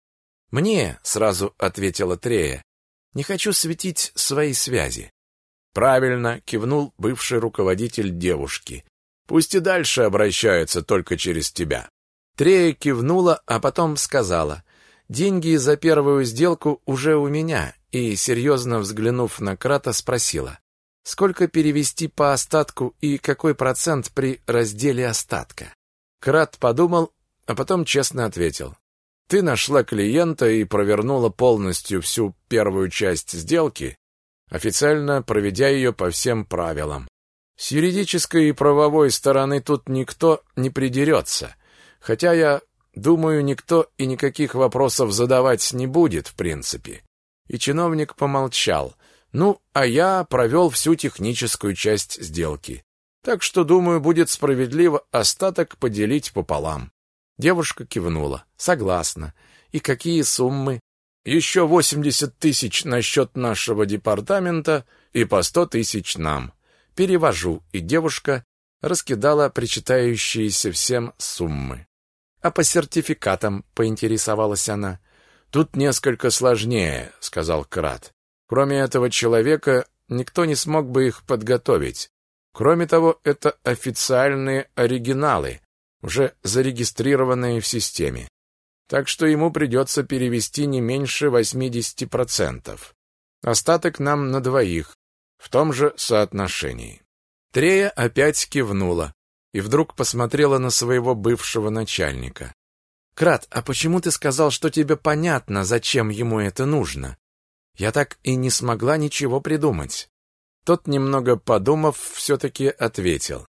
Мне, сразу ответила Трея. Не хочу светить свои связи. Правильно, кивнул бывший руководитель девушки. Пусть и дальше обращаются только через тебя. Трея кивнула, а потом сказала: "Деньги за первую сделку уже у меня", и серьезно взглянув на Крата, спросила: "Сколько перевести по остатку и какой процент при разделе остатка?" Крат подумал, а потом честно ответил: "Ты нашла клиента и провернула полностью всю первую часть сделки, официально проведя ее по всем правилам. С юридической и правовой стороны тут никто не придерется, хотя я думаю, никто и никаких вопросов задавать не будет, в принципе. И чиновник помолчал. Ну, а я провел всю техническую часть сделки. Так что, думаю, будет справедливо остаток поделить пополам. Девушка кивнула. Согласна. И какие суммы? Еще восемьдесят тысяч на счет нашего департамента и по сто тысяч нам. Перевожу, и девушка раскидала причитающиеся всем суммы. А по сертификатам поинтересовалась она. Тут несколько сложнее, сказал Крат. Кроме этого человека никто не смог бы их подготовить. Кроме того, это официальные оригиналы, уже зарегистрированные в системе. Так что ему придется перевести не меньше 80%. Остаток нам на двоих, в том же соотношении. Трея опять кивнула и вдруг посмотрела на своего бывшего начальника. «Крат, а почему ты сказал, что тебе понятно, зачем ему это нужно?» Я так и не смогла ничего придумать. Тот, немного подумав, все-таки ответил.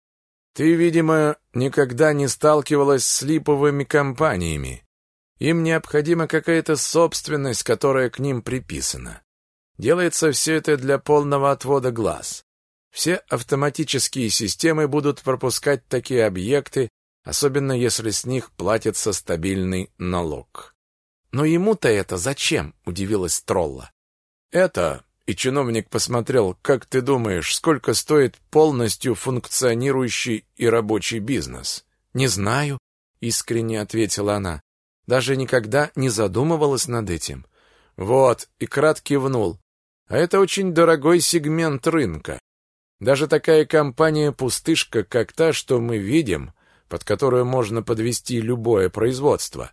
«Ты, видимо, никогда не сталкивалась с липовыми компаниями. Им необходима какая-то собственность, которая к ним приписана. Делается все это для полного отвода глаз. Все автоматические системы будут пропускать такие объекты, особенно если с них платится стабильный налог. Но ему-то это зачем? удивилась Тролла. Это, и чиновник посмотрел, как ты думаешь, сколько стоит полностью функционирующий и рабочий бизнес? Не знаю, искренне ответила она. Даже никогда не задумывалась над этим. Вот, и Крат кивнул. А это очень дорогой сегмент рынка. Даже такая компания-пустышка, как та, что мы видим, под которую можно подвести любое производство,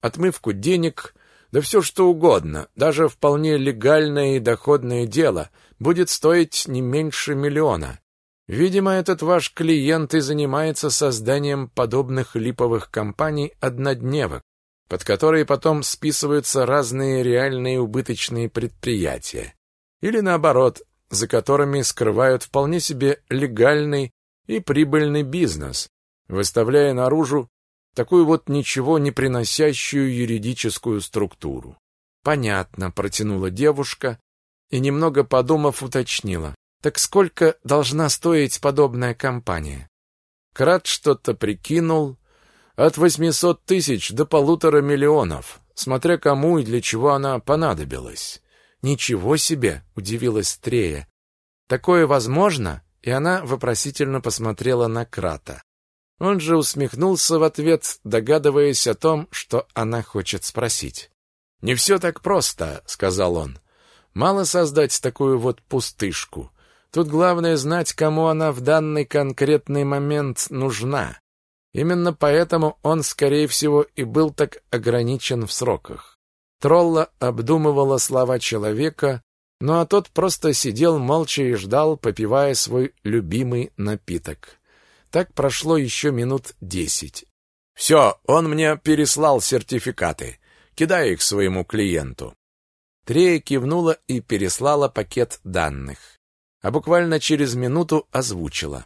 отмывку денег, да все что угодно, даже вполне легальное и доходное дело, будет стоить не меньше миллиона. Видимо, этот ваш клиент и занимается созданием подобных липовых компаний-однодневок, под которые потом списываются разные реальные убыточные предприятия. Или наоборот, за которыми скрывают вполне себе легальный и прибыльный бизнес, выставляя наружу такую вот ничего не приносящую юридическую структуру. Понятно, протянула девушка и немного подумав уточнила: так сколько должна стоить подобная компания? Крат что-то прикинул, от восьмисот тысяч до полутора миллионов, смотря кому и для чего она понадобилась. Ничего себе, удивилась Трея. Такое возможно? И она вопросительно посмотрела на Крата. Он же усмехнулся в ответ, догадываясь о том, что она хочет спросить. Не все так просто, сказал он. Мало создать такую вот пустышку. Тут главное знать, кому она в данный конкретный момент нужна. Именно поэтому он, скорее всего, и был так ограничен в сроках. Тролла обдумывала слова человека, ну а тот просто сидел молча и ждал, попивая свой любимый напиток. Так прошло еще минут десять. «Все, он мне переслал сертификаты. Кидай их своему клиенту». Трея кивнула и переслала пакет данных. А буквально через минуту озвучила.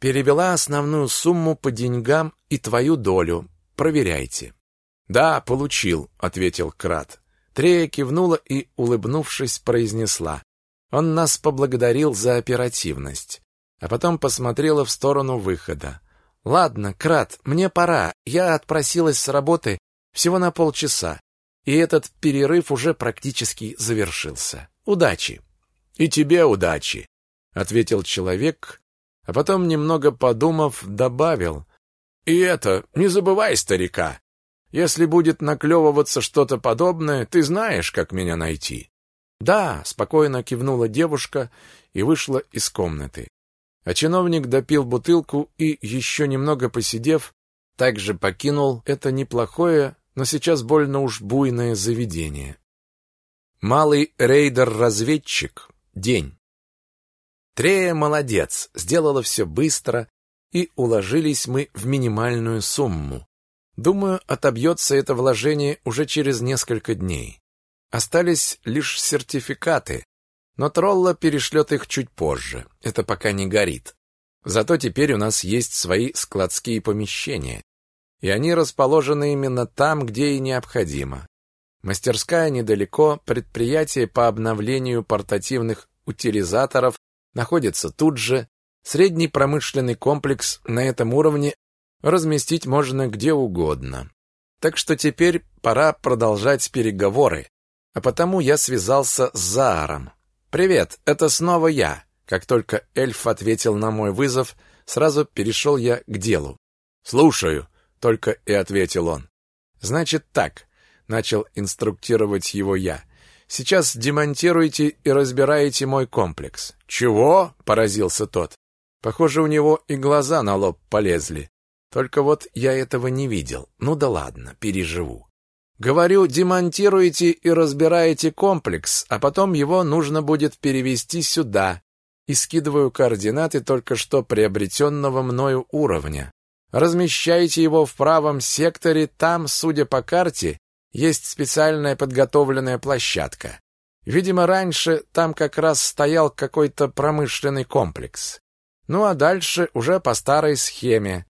Перевела основную сумму по деньгам и твою долю. Проверяйте. Да, получил, ответил Крат. Трея кивнула и, улыбнувшись, произнесла: "Он нас поблагодарил за оперативность". А потом посмотрела в сторону выхода. Ладно, Крат, мне пора. Я отпросилась с работы всего на полчаса, и этот перерыв уже практически завершился. Удачи. И тебе удачи, ответил человек, а потом, немного подумав, добавил. «И это, не забывай старика. Если будет наклевываться что-то подобное, ты знаешь, как меня найти». «Да», — спокойно кивнула девушка и вышла из комнаты. А чиновник допил бутылку и, еще немного посидев, также покинул это неплохое, но сейчас больно уж буйное заведение. Малый рейдер-разведчик. День. Трея молодец, сделала все быстро, и уложились мы в минимальную сумму. Думаю, отобьется это вложение уже через несколько дней. Остались лишь сертификаты, но Тролла перешлет их чуть позже. Это пока не горит. Зато теперь у нас есть свои складские помещения, и они расположены именно там, где и необходимо. Мастерская недалеко, предприятие по обновлению портативных утилизаторов находится тут же. Средний промышленный комплекс на этом уровне разместить можно где угодно. Так что теперь пора продолжать переговоры. А потому я связался с Зааром. «Привет, это снова я». Как только эльф ответил на мой вызов, сразу перешел я к делу. «Слушаю», — только и ответил он. «Значит так», — начал инструктировать его я. Сейчас демонтируйте и разбираете мой комплекс. Чего? поразился тот. Похоже, у него и глаза на лоб полезли. Только вот я этого не видел. Ну да ладно, переживу. Говорю, демонтируйте и разбираете комплекс, а потом его нужно будет перевести сюда. И скидываю координаты только что приобретенного мною уровня. Размещайте его в правом секторе, там, судя по карте, есть специальная подготовленная площадка. Видимо, раньше там как раз стоял какой-то промышленный комплекс. Ну а дальше уже по старой схеме.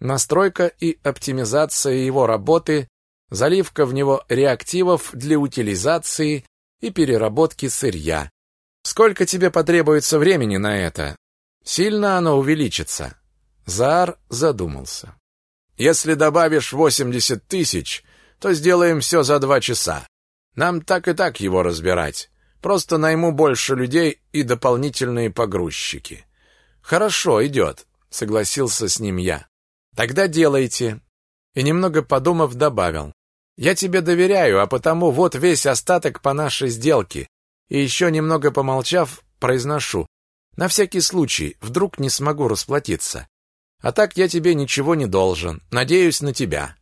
Настройка и оптимизация его работы, заливка в него реактивов для утилизации и переработки сырья. Сколько тебе потребуется времени на это? Сильно оно увеличится? Заар задумался. Если добавишь 80 тысяч, то сделаем все за два часа. Нам так и так его разбирать. Просто найму больше людей и дополнительные погрузчики. Хорошо, идет, согласился с ним я. Тогда делайте. И немного подумав, добавил. Я тебе доверяю, а потому вот весь остаток по нашей сделке. И еще немного помолчав, произношу. На всякий случай, вдруг не смогу расплатиться. А так я тебе ничего не должен. Надеюсь на тебя.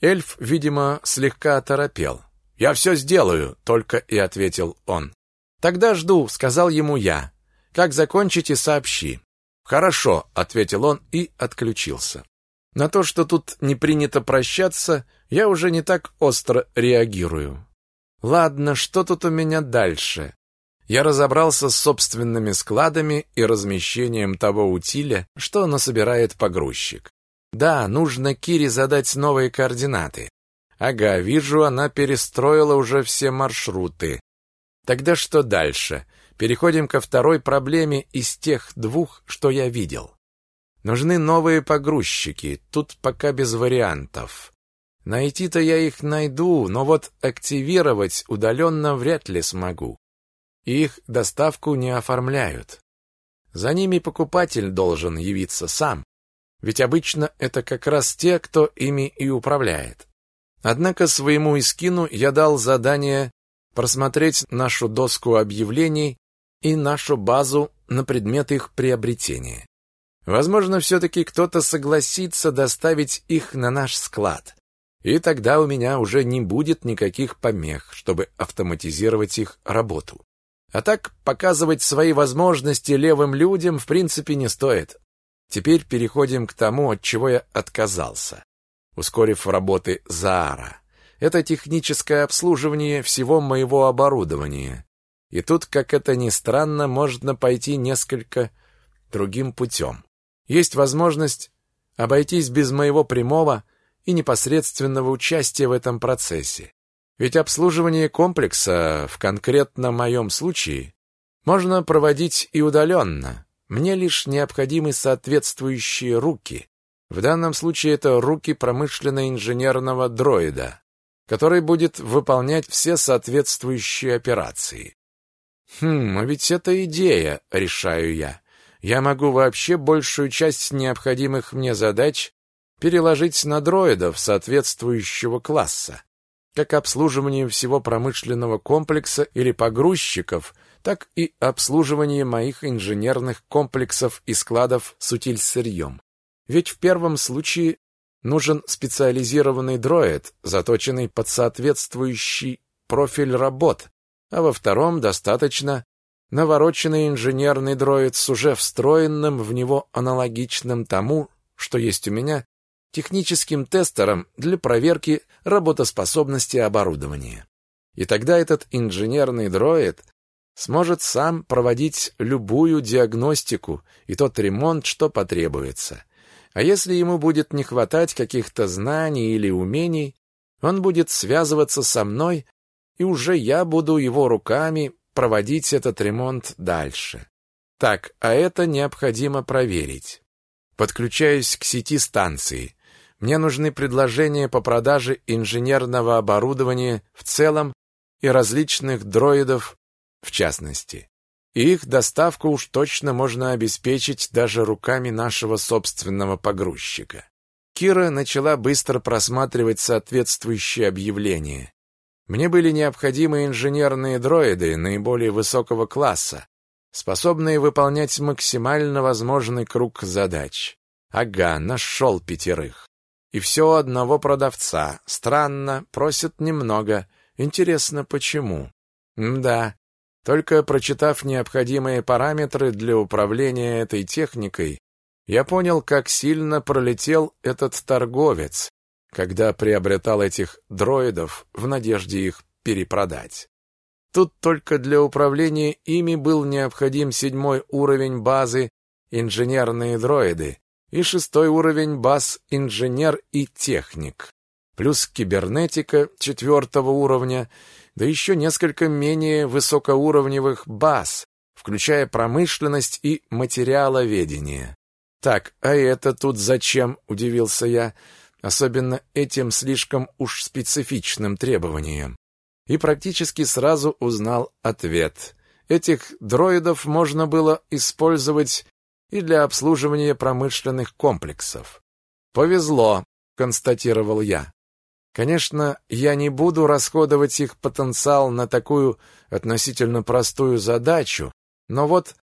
Эльф, видимо, слегка оторопел. «Я все сделаю», — только и ответил он. «Тогда жду», — сказал ему я. «Как закончите, сообщи». «Хорошо», — ответил он и отключился. На то, что тут не принято прощаться, я уже не так остро реагирую. Ладно, что тут у меня дальше? Я разобрался с собственными складами и размещением того утиля, что насобирает погрузчик. Да, нужно Кире задать новые координаты. Ага, вижу, она перестроила уже все маршруты. Тогда что дальше? Переходим ко второй проблеме из тех двух, что я видел. Нужны новые погрузчики, тут пока без вариантов. Найти-то я их найду, но вот активировать удаленно вряд ли смогу. Их доставку не оформляют. За ними покупатель должен явиться сам. Ведь обычно это как раз те, кто ими и управляет. Однако своему Искину я дал задание просмотреть нашу доску объявлений и нашу базу на предмет их приобретения. Возможно, все-таки кто-то согласится доставить их на наш склад. И тогда у меня уже не будет никаких помех, чтобы автоматизировать их работу. А так показывать свои возможности левым людям в принципе не стоит. Теперь переходим к тому, от чего я отказался, ускорив работы Заара. Это техническое обслуживание всего моего оборудования. И тут, как это ни странно, можно пойти несколько другим путем. Есть возможность обойтись без моего прямого и непосредственного участия в этом процессе. Ведь обслуживание комплекса в конкретно моем случае можно проводить и удаленно, мне лишь необходимы соответствующие руки. В данном случае это руки промышленно-инженерного дроида, который будет выполнять все соответствующие операции. Хм, а ведь это идея, решаю я. Я могу вообще большую часть необходимых мне задач переложить на дроидов соответствующего класса, как обслуживание всего промышленного комплекса или погрузчиков, так и обслуживание моих инженерных комплексов и складов с утильсырьем. Ведь в первом случае нужен специализированный дроид, заточенный под соответствующий профиль работ, а во втором достаточно навороченный инженерный дроид с уже встроенным в него аналогичным тому, что есть у меня, техническим тестером для проверки работоспособности оборудования. И тогда этот инженерный дроид сможет сам проводить любую диагностику и тот ремонт, что потребуется. А если ему будет не хватать каких-то знаний или умений, он будет связываться со мной, и уже я буду его руками проводить этот ремонт дальше. Так, а это необходимо проверить. Подключаюсь к сети станции. Мне нужны предложения по продаже инженерного оборудования в целом и различных дроидов в частности. И их доставку уж точно можно обеспечить даже руками нашего собственного погрузчика. Кира начала быстро просматривать соответствующие объявления. Мне были необходимы инженерные дроиды наиболее высокого класса, способные выполнять максимально возможный круг задач. Ага, нашел пятерых. И все одного продавца. Странно, просят немного. Интересно, почему? Да, только прочитав необходимые параметры для управления этой техникой, я понял, как сильно пролетел этот торговец, когда приобретал этих дроидов в надежде их перепродать. Тут только для управления ими был необходим седьмой уровень базы инженерные дроиды и шестой уровень баз инженер и техник, плюс кибернетика четвертого уровня да еще несколько менее высокоуровневых баз, включая промышленность и материаловедение. Так, а это тут зачем, удивился я, особенно этим слишком уж специфичным требованием. И практически сразу узнал ответ. Этих дроидов можно было использовать и для обслуживания промышленных комплексов. Повезло, констатировал я. Конечно, я не буду расходовать их потенциал на такую относительно простую задачу, но вот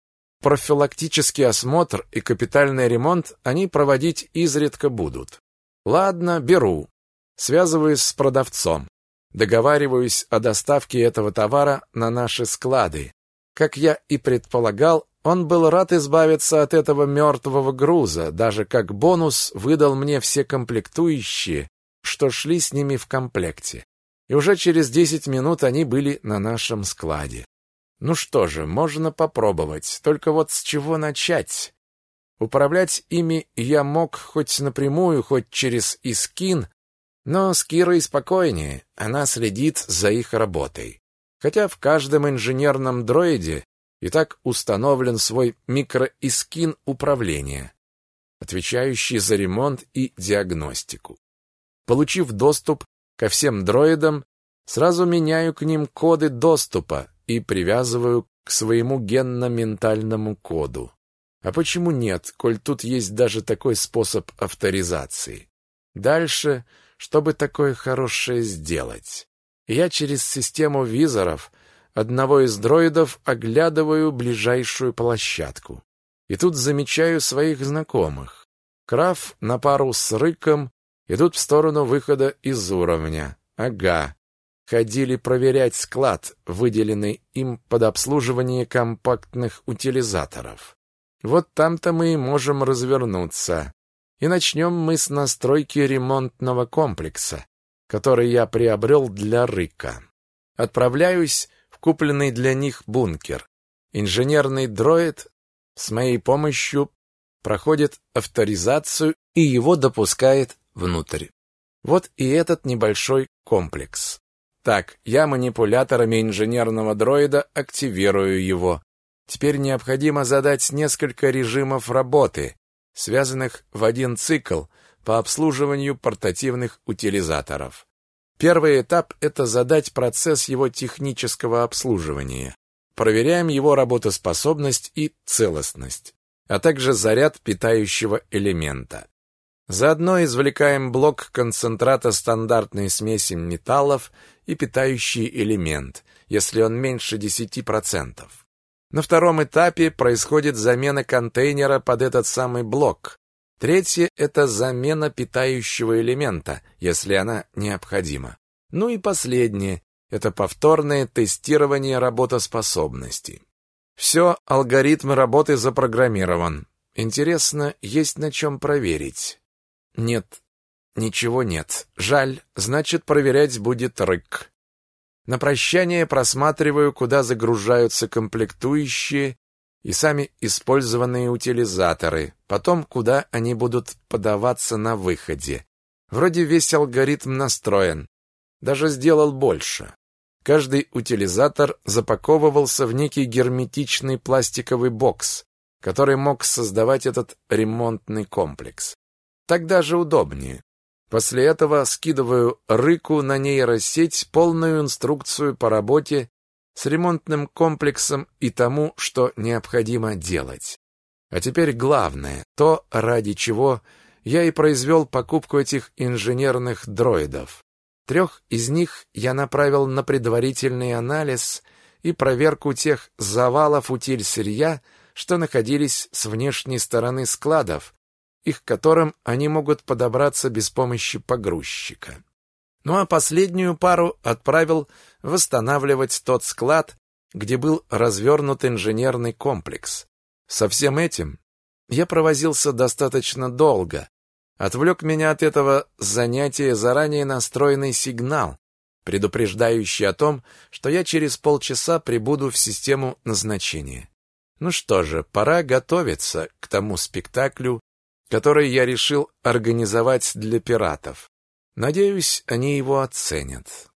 профилактический осмотр и капитальный ремонт они проводить изредка будут. Ладно, беру. Связываюсь с продавцом. Договариваюсь о доставке этого товара на наши склады. Как я и предполагал, он был рад избавиться от этого мертвого груза, даже как бонус выдал мне все комплектующие, что шли с ними в комплекте. И уже через десять минут они были на нашем складе. Ну что же, можно попробовать, только вот с чего начать? Управлять ими я мог хоть напрямую, хоть через Искин, но с Кирой спокойнее, она следит за их работой. Хотя в каждом инженерном дроиде и так установлен свой микроискин управления, отвечающий за ремонт и диагностику. Получив доступ ко всем дроидам, сразу меняю к ним коды доступа и привязываю к своему генно-ментальному коду. А почему нет, коль тут есть даже такой способ авторизации? Дальше, чтобы такое хорошее сделать? Я через систему визоров одного из дроидов оглядываю ближайшую площадку. И тут замечаю своих знакомых. Краф на пару с Рыком Идут в сторону выхода из уровня. Ага. Ходили проверять склад, выделенный им под обслуживание компактных утилизаторов. Вот там-то мы и можем развернуться. И начнем мы с настройки ремонтного комплекса, который я приобрел для Рыка. Отправляюсь в купленный для них бункер. Инженерный дроид с моей помощью проходит авторизацию и его допускает внутрь. Вот и этот небольшой комплекс. Так, я манипуляторами инженерного дроида активирую его. Теперь необходимо задать несколько режимов работы, связанных в один цикл по обслуживанию портативных утилизаторов. Первый этап – это задать процесс его технического обслуживания. Проверяем его работоспособность и целостность. а также заряд питающего элемента. Заодно извлекаем блок концентрата стандартной смеси металлов и питающий элемент, если он меньше 10%. На втором этапе происходит замена контейнера под этот самый блок. Третье – это замена питающего элемента, если она необходима. Ну и последнее – это повторное тестирование работоспособности. Все, алгоритм работы запрограммирован. Интересно, есть на чем проверить? Нет, ничего нет. Жаль, значит, проверять будет рык. На прощание просматриваю, куда загружаются комплектующие и сами использованные утилизаторы, потом куда они будут подаваться на выходе. Вроде весь алгоритм настроен. Даже сделал больше. Каждый утилизатор запаковывался в некий герметичный пластиковый бокс, который мог создавать этот ремонтный комплекс. Так даже удобнее. После этого скидываю Рыку на нейросеть полную инструкцию по работе с ремонтным комплексом и тому, что необходимо делать. А теперь главное, то, ради чего я и произвел покупку этих инженерных дроидов. Трех из них я направил на предварительный анализ и проверку тех завалов утиль сырья, что находились с внешней стороны складов, их которым они могут подобраться без помощи погрузчика. Ну а последнюю пару отправил восстанавливать тот склад, где был развернут инженерный комплекс. Со всем этим я провозился достаточно долго. Отвлек меня от этого занятия заранее настроенный сигнал, предупреждающий о том, что я через полчаса прибуду в систему назначения. Ну что же, пора готовиться к тому спектаклю, который я решил организовать для пиратов. Надеюсь, они его оценят.